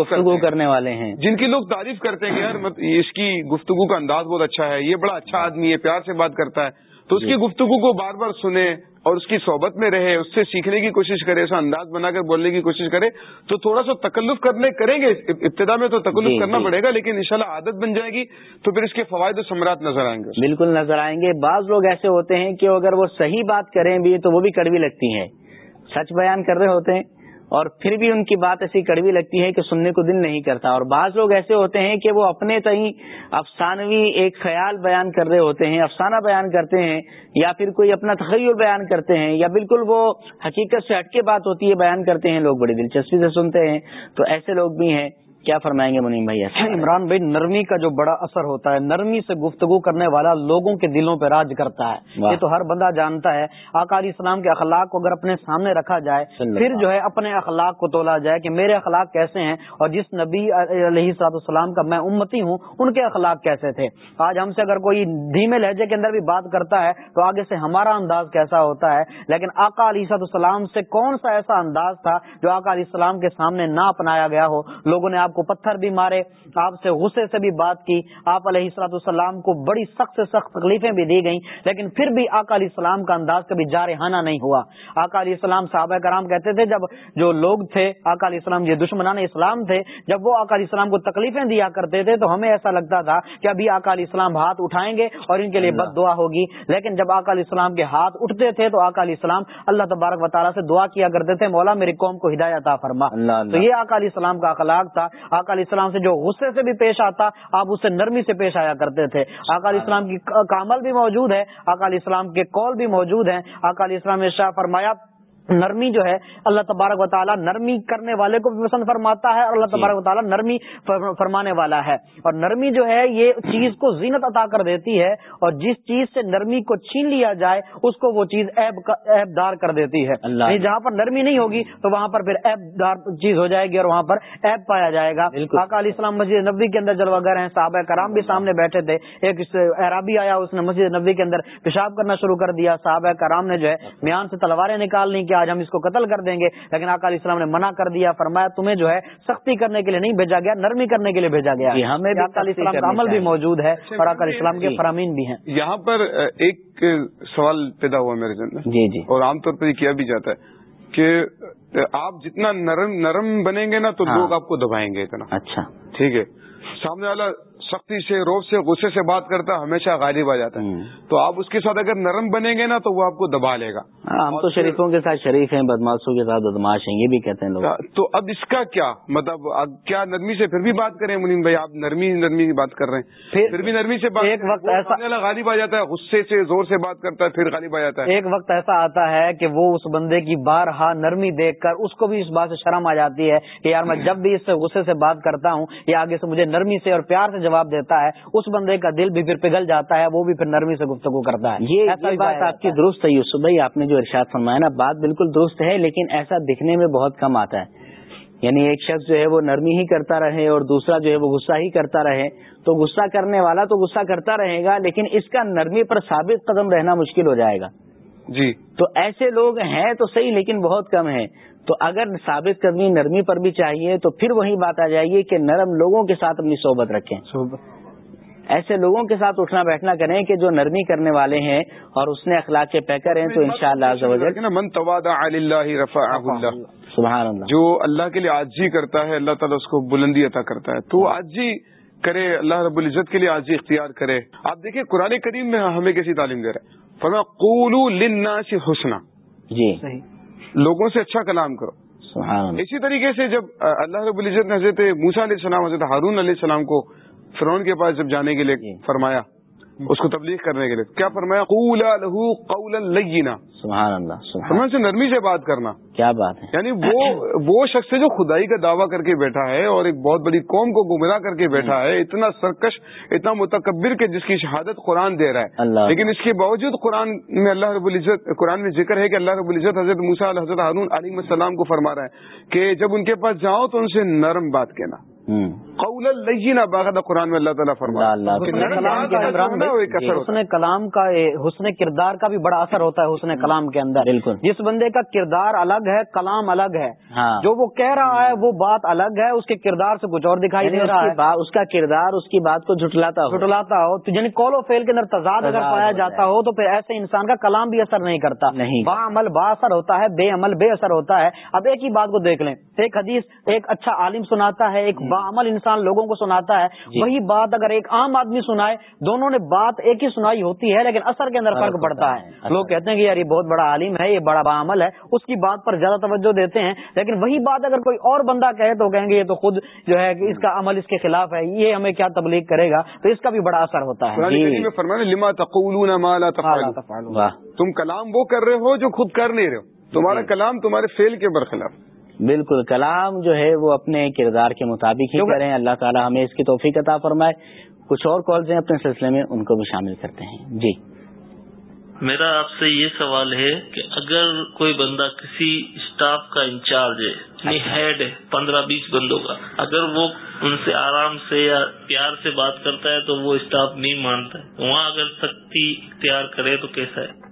گفتگو کرنے والے ہیں۔ جن کی لوگ تعریف کرتے ہیں یار اس کی گفتگو کا انداز بہت اچھا ہے یہ بڑا اچھا آدمی ہے پیار سے بات کرتا ہے۔ تو اس کی گفتگو کو بار بار سنیں۔ اور اس کی صحبت میں رہے اس سے سیکھنے کی کوشش کرے اسے انداز بنا کر بولنے کی کوشش کرے تو تھوڑا سا تکلف کرنے کریں گے۔ ابتدا میں تو تکلف جی، کرنا جی۔ پڑے گا لیکن انشاءاللہ عادت بن جائے گی تو پھر اس کے فوائد و ثمرات نظر آئیں گے۔ بالکل نظر آئیں گے۔ بعض لوگ ایسے ہوتے ہیں کہ اگر وہ صحیح بات کریں بھی تو وہ بھی کڑوی لگتی ہیں۔ سچ بیان کر رہے ہوتے ہیں۔ اور پھر بھی ان کی بات ایسی کڑوی لگتی ہے کہ سننے کو دل نہیں کرتا۔ اور بعض لوگ ایسے ہوتے ہیں کہ وہ اپنے تئیں افسانوی ایک خیال بیان کر رہے ہوتے ہیں، افسانہ بیان کرتے ہیں، یا پھر کوئی اپنا تخیل بیان کرتے ہیں، یا بالکل وہ حقیقت سے ہٹ کے بات ہوتی ہے، بیان کرتے ہیں۔ لوگ بڑی دلچسپی سے سنتے ہیں۔ تو ایسے لوگ بھی ہیں۔ کیا فرمائیں گے منیم بھائی عمران بھائی نرمی کا جو بڑا اثر ہوتا ہے نرمی سے گفتگو کرنے والا لوگوں کے دلوں پہ راج کرتا ہے۔ یہ تو ہر بندہ جانتا ہے۔ آکاری اسلام کے اخلاق کو اگر اپنے سامنے رکھا جائے پھر جو ہے اپنے اخلاق کو تولا جائے کہ میرے اخلاق کیسے ہیں اور جس نبی علیہ سلاط السلام کا میں امتی ہوں ان کے اخلاق کیسے تھے؟ آج ہم سے اگر کوئی دھیمے لہجے کے اندر بھی بات کرتا ہے تو آگے سے ہمارا انداز کیسا ہوتا ہے؟ لیکن آقا علیہ سات السلام سے کون سا ایسا انداز تھا جو آقا علیہ السلام کے سامنے نہ اپنایا گیا ہو؟ لوگوں نے آپ کو پتھر بھی مارے آپ سے غصے سے بھی بات کی آپ علیہ السلاط السلام کو بڑی سخت سے سخت تکلیفیں بھی دی گئیں لیکن پھر بھی آقا علیہ السلام کا انداز کبھی جارحانہ نہیں ہوا۔ آقا علیہ السلام صحابہ کرام کہتے تھے جب جو لوگ تھے آقا علیہ السلام یہ دشمنان اسلام تھے جب وہ آقا علیہ السلام کو تکلیفیں دیا کرتے تھے تو ہمیں ایسا لگتا تھا کہ ابھی آقا علیہ السلام ہاتھ اٹھائیں گے اور ان کے لیے بد دعا ہوگی۔ لیکن جب آقا علیہ السلام کے ہاتھ اٹھتے تھے تو آقا علیہ السلام اللہ تبارک و تعالیٰ سے دعا کیا کرتے تھے مولا میری قوم کو ہدایت فرما۔ تو یہ آقا علیہ السلام کا اخلاق تھا۔ آقا علیہ السلام سے جو غصے سے بھی پیش آتا، آپ اس سے نرمی سے پیش آیا کرتے تھے۔ آقا علیہ السلام کی کامل بھی موجود ہے، آقا علیہ السلام کے کال بھی موجود ہیں۔ آقا علیہ السلام نے شاہ فرمایا نرمی جو ہے اللہ تبارک و تعالیٰ نرمی کرنے والے کو بھی پسند فرماتا ہے اور اللہ تبارک و تعالیٰ نرمی فرمانے والا ہے۔ اور نرمی جو ہے یہ چیز کو زینت عطا کر دیتی ہے اور جس چیز سے نرمی کو چھین لیا جائے اس کو وہ چیز ایب دار کر دیتی ہے۔ یعنی جہاں پر نرمی نہیں ہوگی تو وہاں پر پھر ایب دار چیز ہو جائے گی اور وہاں پر ایب پایا جائے گا۔ آقا علیہ السلام مسجد نبی کے اندر جلوہ گر ہیں صحابہ کرام بھی سامنے بیٹھے تھے۔ ایک عرابی آیا اس نے مسجد نبی کے اندر پیشاب کرنا شروع کر دیا۔ صحابہ کرام نے جو ہے میان سے تلواریں نکال لی کہ آج ہم اس کو قتل کر دیں گے۔ لیکن آقا علیہ السلام نے منع کر دیا فرمایا تمہیں جو ہے سختی کرنے کے لیے نہیں بھیجا گیا نرمی کرنے کے لیے بھیجا گیا۔ جی، ہمیں آقا علیہ السلام کا عمل بھی موجود ہے اور آقا علیہ السلام کے فرامین بھی ہیں۔ یہاں پر ایک سوال پیدا ہوا میرے ذہن جی جی۔ اور عام طور پر یہ کیا بھی جاتا ہے کہ آپ جتنا نرم نرم بنیں گے نا تو ہاں۔ لوگ آپ کو دبائیں گے اتنا۔ اچھا۔ ٹھیک ہے۔ سامنے والا سختی سے روب سے غصے سے بات کرتا ہے ہمیشہ غالب آ جاتا ہے۔ تو آپ اس کے ساتھ اگر نرم بنیں گے نا تو وہ آپ کو دبا لے گا۔ ہاں، ہم تو شریفوں کے ساتھ شریف ہیں بدماشوں کے ساتھ بدماش ہیں یہ بھی کہتے ہیں لوگ۔ تو اب اس کا کیا؟ مطلب کیا نرمی سے پھر بھی بات کریں منیم بھائی؟ آپ نرمی نرمی کی بات کر رہے ہیں۔ پھر بھی نرمی سے ایک وقت ایسا غالب آ جاتا ہے غصے سے زور سے بات کرتا ہے پھر غالب آ جاتا ہے۔ ایک وقت ایسا آتا ہے کہ وہ اس بندے کی بار ہاں نرمی دیکھ کر اس کو بھی اس بات سے شرم آ جاتی ہے کہ یار میں جب بھی اس سے غصے سے بات کرتا ہوں یہ آگے سے مجھے نرمی سے اور پیار سے جواب دیتا ہے اس بندے کا دل بھی پھر پگھل جاتا ہے وہ بھی پھر نرمی سے گفتگو کرتا ہے۔ یہ بات آپ کی درست ہے یوسف بھائی آپ نے جو ارشاد فرمایا نا بات بالکل درست ہے لیکن ایسا دکھنے میں بہت کم آتا ہے۔ یعنی ایک شخص جو ہے وہ نرمی ہی کرتا رہے اور دوسرا جو ہے وہ غصہ ہی کرتا رہے۔ تو غصہ کرنے والا تو غصہ کرتا رہے گا لیکن اس کا نرمی پر ثابت قدم رہنا مشکل ہو جائے گا۔ جی۔ تو ایسے لوگ ہیں تو صحیح لیکن بہت کم ہیں۔ تو اگر ثابت قدمی نرمی پر بھی چاہیے تو پھر وہی بات آ جائے گی کہ نرم لوگوں کے ساتھ اپنی صحبت رکھیں۔ ایسے لوگوں کے ساتھ اٹھنا بیٹھنا کریں کہ جو نرمی کرنے والے ہیں اور اس نے اخلاق کے پیکر ہیں تو ان شاء اللہ سبحان اللہ۔ جو اللہ کے لیے آجی کرتا ہے اللہ تعالیٰ اس کو بلندی عطا کرتا ہے۔ تو آجی کرے اللہ رب العزت کے لیے آجی اختیار کرے۔ آپ دیکھیں قرآن کریم میں ہمیں کیسی تعلیم دے رہے ہیں فرما قولو للناس حسنا۔ جی۔ لوگوں سے اچھا کلام کرو سبحان اسی طریقے سے جب اللہ رب العزت نے حضرت موسا علیہ السلام حضرت ہارون علیہ السلام کو فرون کے پاس جب جانے کے لیے جی۔ فرمایا اس کو تبلیغ کرنے کے لیے۔ کیا فرمایا؟ قولا لہو قولا لینا۔ سبحان اللہ سبحان فرمایا سے نرمی سے بات کرنا۔ کیا بات ہے؟ یعنی وہ وہ شخص ہے جو خدائی کا دعویٰ کر کے بیٹھا ہے اور ایک بہت بڑی قوم کو گمراہ کر کے بیٹھا ہے اتنا سرکش اتنا متکبر کے جس کی شہادت قرآن دے رہا ہے۔ اللہ۔ لیکن اس کے باوجود قرآن میں اللہ رب العزت قرآن میں ذکر ہے کہ اللہ رب العزت حضرت موسا حضرت ہارون علیہ السلام کو فرما رہا ہے کہ جب ان کے پاس جاؤ تو ان سے نرم بات کہنا۔ قول لینا باقاعدہ قرآن میں اللہ تعالیٰ فرما حسن کلام کا حسن کردار کا بھی بڑا اثر ہوتا ہے حسن کلام کے اندر۔ بالکل۔ جس بندے کا کردار الگ ہے کلام الگ ہے۔ ہاں۔ جو وہ کہہ رہا ہے وہ بات الگ ہے اس کے کردار سے کچھ اور دکھائی یعنی دے رہا ہے۔ اس کا کردار اس کی بات کو جھٹلاتا ہو۔ جھٹلاتا ہو۔ تو یعنی کول و فیل کے اندر تضاد اگر پایا جاتا ہو تو پھر ایسے انسان کا کلام بھی اثر نہیں کرتا۔ نہیں۔ با عمل با اثر ہوتا ہے بے عمل بے اثر ہوتا ہے۔ اب ایک ہی بات کو دیکھ لیں۔ ایک حدیث ایک اچھا عالم سناتا ہے ایک با عمل انسان لوگوں کو سناتا ہے وہی بات اگر ایک عام آدمی سنائے دونوں نے بات ایک ہی سنائی ہوتی ہے لیکن اثر کے اندر فرق پڑتا ہے۔ لوگ کہتے ہیں کہ یار یہ بہت بڑا عالم ہے یہ بڑا بعمل ہے اس کی بات پر زیادہ توجہ دیتے ہیں۔ لیکن وہی بات اگر کوئی اور بندہ کہے تو کہیں گے یہ تو خود جو ہے کہ اس کا عمل اس کے خلاف ہے یہ ہمیں کیا تبلیغ کرے گا؟ تو اس کا بھی بڑا اثر ہوتا ہے۔ لما تقولون ما لا تفعلون۔ تم کلام وہ کر رہے ہو جو خود کر نہیں رہے ہو۔ تمہارا کلام تمہارے فیل کے برخلاف۔ بالکل کلام جو ہے وہ اپنے کردار کے مطابق ہی کریں۔ اللہ تعالیٰ ہمیں اس کی توفیق عطا فرمائے۔ کچھ اور کالز ہیں اپنے سلسلے میں ان کو بھی شامل کرتے ہیں۔ جی۔ میرا آپ سے یہ سوال ہے کہ اگر کوئی بندہ کسی اسٹاف کا انچارج ہے یعنی ہیڈ ہے پندرہ بیس بندوں کا اگر وہ ان سے آرام سے یا پیار سے بات کرتا ہے تو وہ اسٹاف نہیں مانتا۔ ہے وہاں اگر سختی اختیار کرے تو کیسا ہے؟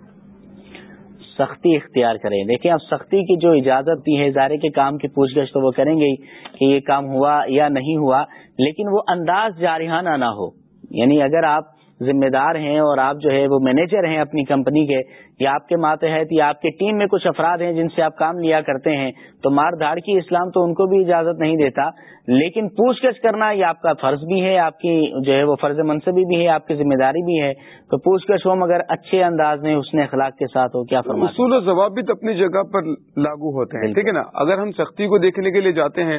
سختی اختیار کریں۔ دیکھیں، اب سختی کی جو اجازت دی ہے ادارے کے کام کی پوچھ گچھ تو وہ کریں گے کہ یہ کام ہوا یا نہیں ہوا، لیکن وہ انداز جارحانہ نہ ہو۔ یعنی اگر آپ ذمہ دار ہیں اور آپ جو ہے وہ مینیجر ہیں اپنی کمپنی کے یا آپ کے ماتحت یا آپ کے ٹیم میں کچھ افراد ہیں جن سے آپ کام لیا کرتے ہیں تو مار دھاڑ کی اسلام تو ان کو بھی اجازت نہیں دیتا۔ لیکن پوچھ گچھ کرنا یہ آپ کا فرض بھی ہے آپ کی جو ہے وہ فرض منصبی بھی ہے آپ کی ذمہ داری بھی ہے۔ تو پوچھ گچھ ہو مگر اچھے انداز میں اس نے اخلاق کے ساتھ ہو کیا فرما اصول و ضوابط اپنی جگہ پر لاگو ہوتے ہیں ٹھیک ہے نا؟ اگر ہم سختی کو دیکھنے کے لیے جاتے ہیں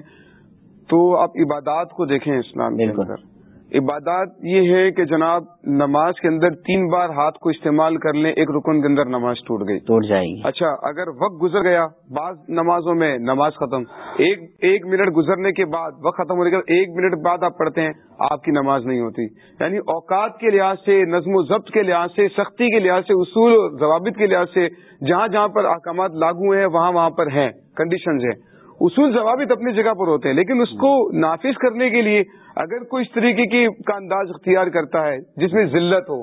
تو آپ عبادات کو دیکھیں اسلام بالکل۔ عبادات یہ ہے کہ جناب نماز کے اندر تین بار ہاتھ کو استعمال کر لیں ایک رکن کے اندر نماز ٹوٹ گئی۔ ٹوٹ جائے گی۔ اچھا اگر وقت گزر گیا بعض نمازوں میں نماز ختم ایک ایک منٹ گزرنے کے بعد وقت ختم ہونے کے بعد ایک منٹ بعد آپ پڑھتے ہیں آپ کی نماز نہیں ہوتی۔ یعنی اوقات کے لحاظ سے نظم و ضبط کے لحاظ سے سختی کے لحاظ سے اصول ضوابط کے لحاظ سے جہاں جہاں پر احکامات لاگو ہیں وہاں وہاں پر ہیں کنڈیشنز ہیں۔ اصول ضوابط اپنی جگہ پر ہوتے ہیں لیکن اس کو نافذ کرنے کے لیے اگر کوئی اس طریقے کی کا انداز اختیار کرتا ہے جس میں ذلت ہو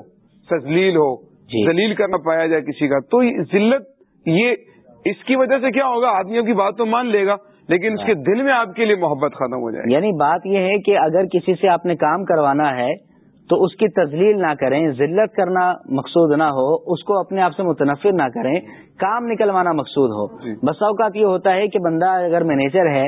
تزلیل ہو جی۔ ذلیل کرنا پایا جائے کسی کا تو ذلت یہ اس کی وجہ سے کیا ہوگا؟ آدمیوں کی بات تو مان لے گا لیکن اس کے ہاں۔ دل میں آپ کے لیے محبت ختم ہو جائے یعنی بات یہ ہے کہ اگر کسی سے آپ نے کام کروانا ہے تو اس کی تزلیل نہ کریں ذلت کرنا مقصود نہ ہو اس کو اپنے آپ سے متنفر نہ کریں کام نکلوانا مقصود ہو۔ جی۔ بسا اوقات یہ ہوتا ہے کہ بندہ اگر مینیجر ہے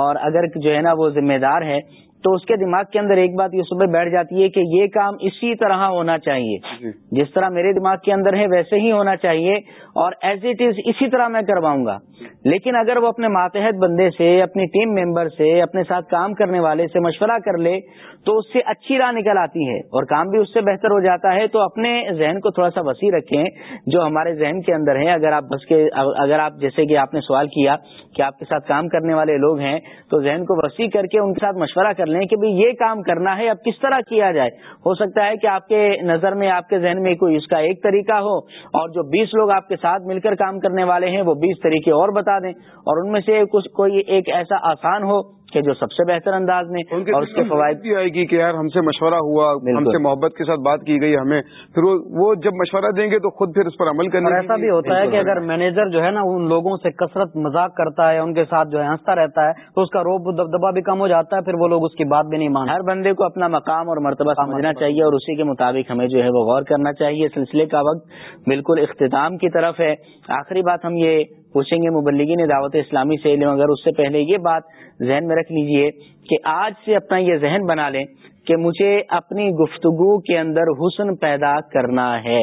اور اگر جو ہے نا وہ ذمہ دار ہے تو اس کے دماغ کے اندر ایک بات یہ صبح بیٹھ جاتی ہے کہ یہ کام اسی طرح ہونا چاہیے۔ جی۔ جس طرح میرے دماغ کے اندر ہے ویسے ہی ہونا چاہیے اور ایز اٹ از اسی طرح میں کرواؤں گا۔ لیکن اگر وہ اپنے ماتحت بندے سے اپنی ٹیم ممبر سے اپنے ساتھ کام کرنے والے سے مشورہ کر لے تو اس سے اچھی راہ نکل آتی ہے اور کام بھی اس سے بہتر ہو جاتا ہے تو اپنے ذہن کو تھوڑا سا وسیع رکھیں جو ہمارے ذہن کے اندر ہے اگر آپ بس کے اگر آپ جیسے کہ آپ نے سوال کیا کہ آپ کے ساتھ کام کرنے والے لوگ ہیں تو ذہن کو وسیع کر کے ان کے ساتھ مشورہ کر لیں کہ بھائی یہ کام کرنا ہے، اب کس طرح کیا جائے؟ ہو سکتا ہے کہ آپ کے نظر میں، آپ کے ذہن میں کوئی اس کا ایک طریقہ ہو اور جو بیس لوگ آپ کے ساتھ مل کر کام کرنے والے ہیں، وہ بیس طریقے اور بتا دیں اور ان میں سے کچھ کوئی ایک ایسا آسان ہو کہ جو سب سے بہتر انداز میں اور اس کے فوائد بھی آئے گی کہ یار ہم سے مشورہ ہوا ہم سے محبت کے ساتھ بات کی گئی ہمیں۔ پھر وہ جب مشورہ دیں گے تو خود پھر اس پر عمل کرنا ایسا بھی ہوتا ہے کہ اگر مینیجر جو ہے نا ان لوگوں سے کثرت مذاق کرتا ہے ان کے ساتھ جو ہے ہنستا رہتا ہے تو اس کا روب دبدبا بھی کم ہو جاتا ہے پھر وہ لوگ اس کی بات بھی نہیں مان ہر بندے کو اپنا مقام اور مرتبہ سمجھنا چاہیے اور اسی کے مطابق ہمیں جو ہے وہ غور کرنا چاہیے۔ سلسلے کا وقت بالکل اختتام کی طرف ہے۔ آخری بات ہم یہ پوچھیں گے مبلگین دعوت اسلامی سے مگر اس سے پہلے یہ بات ذہن میں رکھ لیجیے کہ آج سے اپنا یہ ذہن بنا لیں کہ مجھے اپنی گفتگو کے اندر حسن پیدا کرنا ہے۔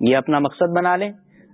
یہ اپنا مقصد بنا لیں،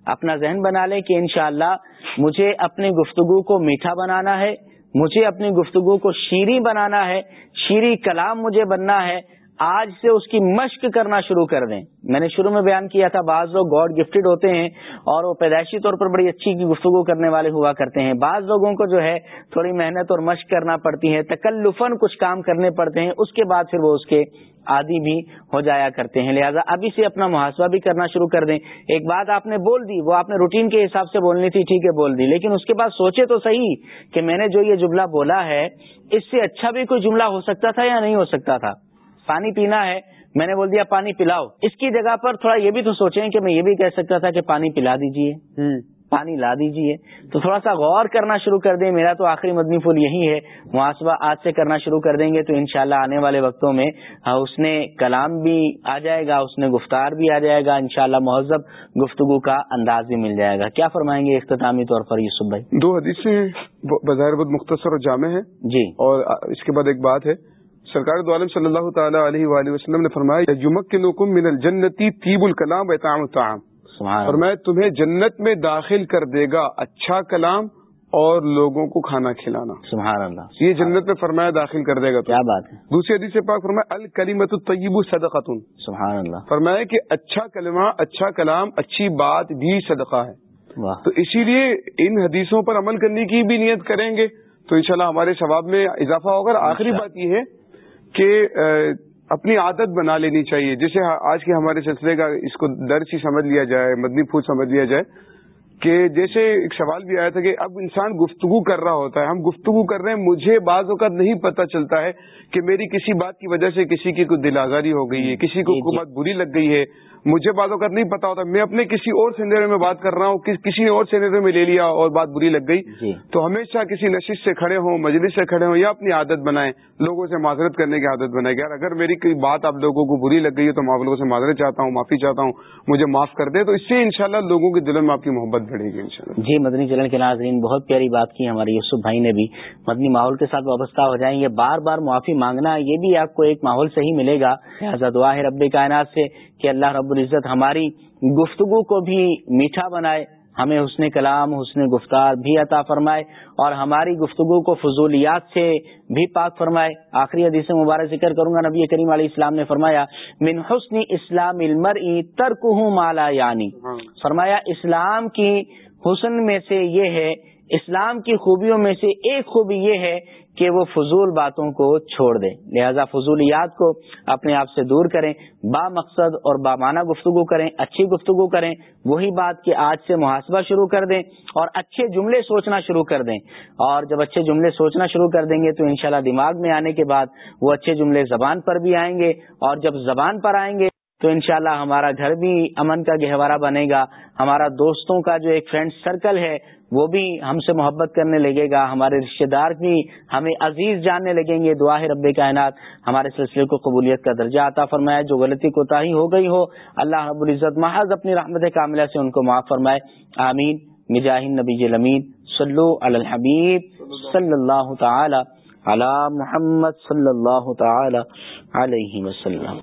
اپنا ذہن بنا لیں کہ انشاءاللہ مجھے اپنی گفتگو کو میٹھا بنانا ہے، مجھے اپنی گفتگو کو شیریں بنانا ہے، شیریں کلام مجھے بننا ہے۔ آج سے اس کی مشق کرنا شروع کر دیں۔ میں نے شروع میں بیان کیا تھا، بعض لوگ گاڈ گفٹڈ ہوتے ہیں اور وہ پیدائشی طور پر بڑی اچھی گفتگو کرنے والے ہوا کرتے ہیں۔ بعض لوگوں کو جو ہے تھوڑی محنت اور مشق کرنا پڑتی ہے تکلفن کچھ کام کرنے پڑتے ہیں، اس کے بعد پھر وہ اس کے عادی بھی ہو جایا کرتے ہیں۔ لہٰذا ابھی سے اپنا محاسبہ بھی کرنا شروع کر دیں۔ ایک بات آپ نے بول دی، وہ آپ نے روٹین کے حساب سے بولنی تھی، ٹھیک ہے، بول دی۔ لیکن اس کے بعد سوچے تو صحیح کہ میں نے جو یہ جملہ بولا ہے، اس سے اچھا بھی کوئی جملہ ہو سکتا تھا یا نہیں ہو سکتا تھا؟ پانی پینا ہے میں نے بول دیا پانی پلاؤ۔ اس کی جگہ پر تھوڑا یہ بھی تو سوچیں کہ میں یہ بھی کہہ سکتا تھا کہ پانی پلا دیجیے۔ پانی لا دیجیے۔ تو تھوڑا سا غور کرنا شروع کر دیں۔ میرا تو آخری مدنی پھول یہی ہے۔ محاسبہ آج سے کرنا شروع کر دیں گے تو انشاءاللہ آنے والے وقتوں میں اس نے کلام بھی آ جائے گا اس نے گفتار بھی آ جائے گا۔ انشاءاللہ مہذب گفتگو کا انداز بھی مل جائے گا۔ کیا فرمائیں گے اختتامی طور پر یوسف بھائی؟ دو حدیثیں بظاہر بہت مختصر اور جامع ہیں۔ جی۔ اور اس کے بعد ایک بات ہے۔ سرکار دو عالم صلی اللہ تعالی علیہ وآلہ وسلم نے فرمایا جمک کے نکم من الجنتی طیب الکلام و تعام الطعام۔ فرمایا تمہیں جنت میں داخل کر دے گا اچھا کلام اور لوگوں کو کھانا کھلانا۔ سبحان اللہ۔ یہ جنت میں فرمایا داخل کر دے گا کیا بات ہے۔ دوسری حدیث پاک فرمایا الکلیمت الطیب صدقۃ۔ سبحان اللہ۔ فرمایا کہ اچھا کلمہ اچھا کلام اچھی بات بھی صدقہ ہے۔ تو اسی لیے ان حدیثوں پر عمل کرنے کی بھی نیت کریں گے۔ تو انشاءاللہ ہمارے ثواب میں اضافہ ہوگا۔ آخری بات یہ ہے کہ اپنی عادت بنا لینی چاہیے۔ جیسے آج کے ہمارے سلسلے کا اس کو درج ہی سمجھ لیا جائے مدنی پھول سمجھ لیا جائے کہ جیسے ایک سوال بھی آیا تھا کہ اب انسان گفتگو کر رہا ہوتا ہے ہم گفتگو کر رہے ہیں مجھے بعض اوقات نہیں پتہ چلتا ہے کہ میری کسی بات کی وجہ سے کسی کی کوئی دل آزاری ہو گئی ہے کسی کو کوئی بات بری لگ گئی ہے۔ مجھے بعض اوقات نہیں پتا ہوتا میں اپنے کسی اور سینئر میں بات کر رہا ہوں کسی اور سینئر میں لے لیا اور بات بری لگ گئی۔ جی۔ تو ہمیشہ کسی نشست سے کھڑے ہوں مجلس سے کھڑے ہوں یا اپنی عادت بنائیں لوگوں سے معذرت کرنے کی عادت بنائے یار اگر میری کوئی بات آپ لوگوں کو بری لگ گئی ہے تو میں آپ لوگوں سے معذرت چاہتا ہوں معافی چاہتا ہوں مجھے معاف کر دے تو اس سے انشاءاللہ لوگوں کے دلوں میں آپ کی محبت بڑھے گی انشاءاللہ۔ جی مدنی چلن کے ناظرین بہت پیاری بات کی ہمارے یوسف بھائی نے بھی۔ مدنی ماحول کے ساتھ وابستہ ہو جائیں گے بار بار معافی مانگنا یہ بھی آپ کو ایک ماحول سے ہی ملے گا۔ دعا ہے رب کائنات سے کہ اللہ رب العزت ہماری گفتگو کو بھی میٹھا بنائے، ہمیں حسن کلام، حسن گفتار بھی عطا فرمائے اور ہماری گفتگو کو فضولیات سے بھی پاک فرمائے۔ آخری حدیث مبارک ذکر کروں گا، نبی کریم علیہ السلام نے فرمایا، من حسن اسلام المر ترک مالا یعنی فرمایا، اسلام کی حسن میں سے یہ ہے، اسلام کی خوبیوں میں سے ایک خوبی یہ ہے کہ وہ فضول باتوں کو چھوڑ دیں۔ لہذا فضولیات کو اپنے آپ سے دور کریں، با مقصد اور بامانہ گفتگو کریں، اچھی گفتگو کریں، وہی بات کہ آج سے محاسبہ شروع کر دیں اور اچھے جملے سوچنا شروع کر دیں۔ اور جب اچھے جملے سوچنا شروع کر دیں گے تو انشاءاللہ دماغ میں آنے کے بعد وہ اچھے جملے زبان پر بھی آئیں گے۔ اور جب زبان پر آئیں گے تو انشاءاللہ ہمارا گھر بھی امن کا گہوارہ بنے گا۔ ہمارا دوستوں کا جو ایک فرینڈ سرکل ہے وہ بھی ہم سے محبت کرنے لگے گا، ہمارے رشتے دار بھی ہمیں عزیز جاننے لگیں گے، دعا ہے رب کائنات، ہمارے سلسلے کو قبولیت کا درجہ عطا فرمایا جو غلطی کوتا ہی ہو گئی ہو، اللہ رب العزت محض اپنی رحمت کاملہ سے ان کو معاف فرمائے۔ آمین۔ مجاہد نبی امین، صلو علی الحبیب صلی اللہ تعالی علی محمد صلی اللہ تعالی علیہ وسلم۔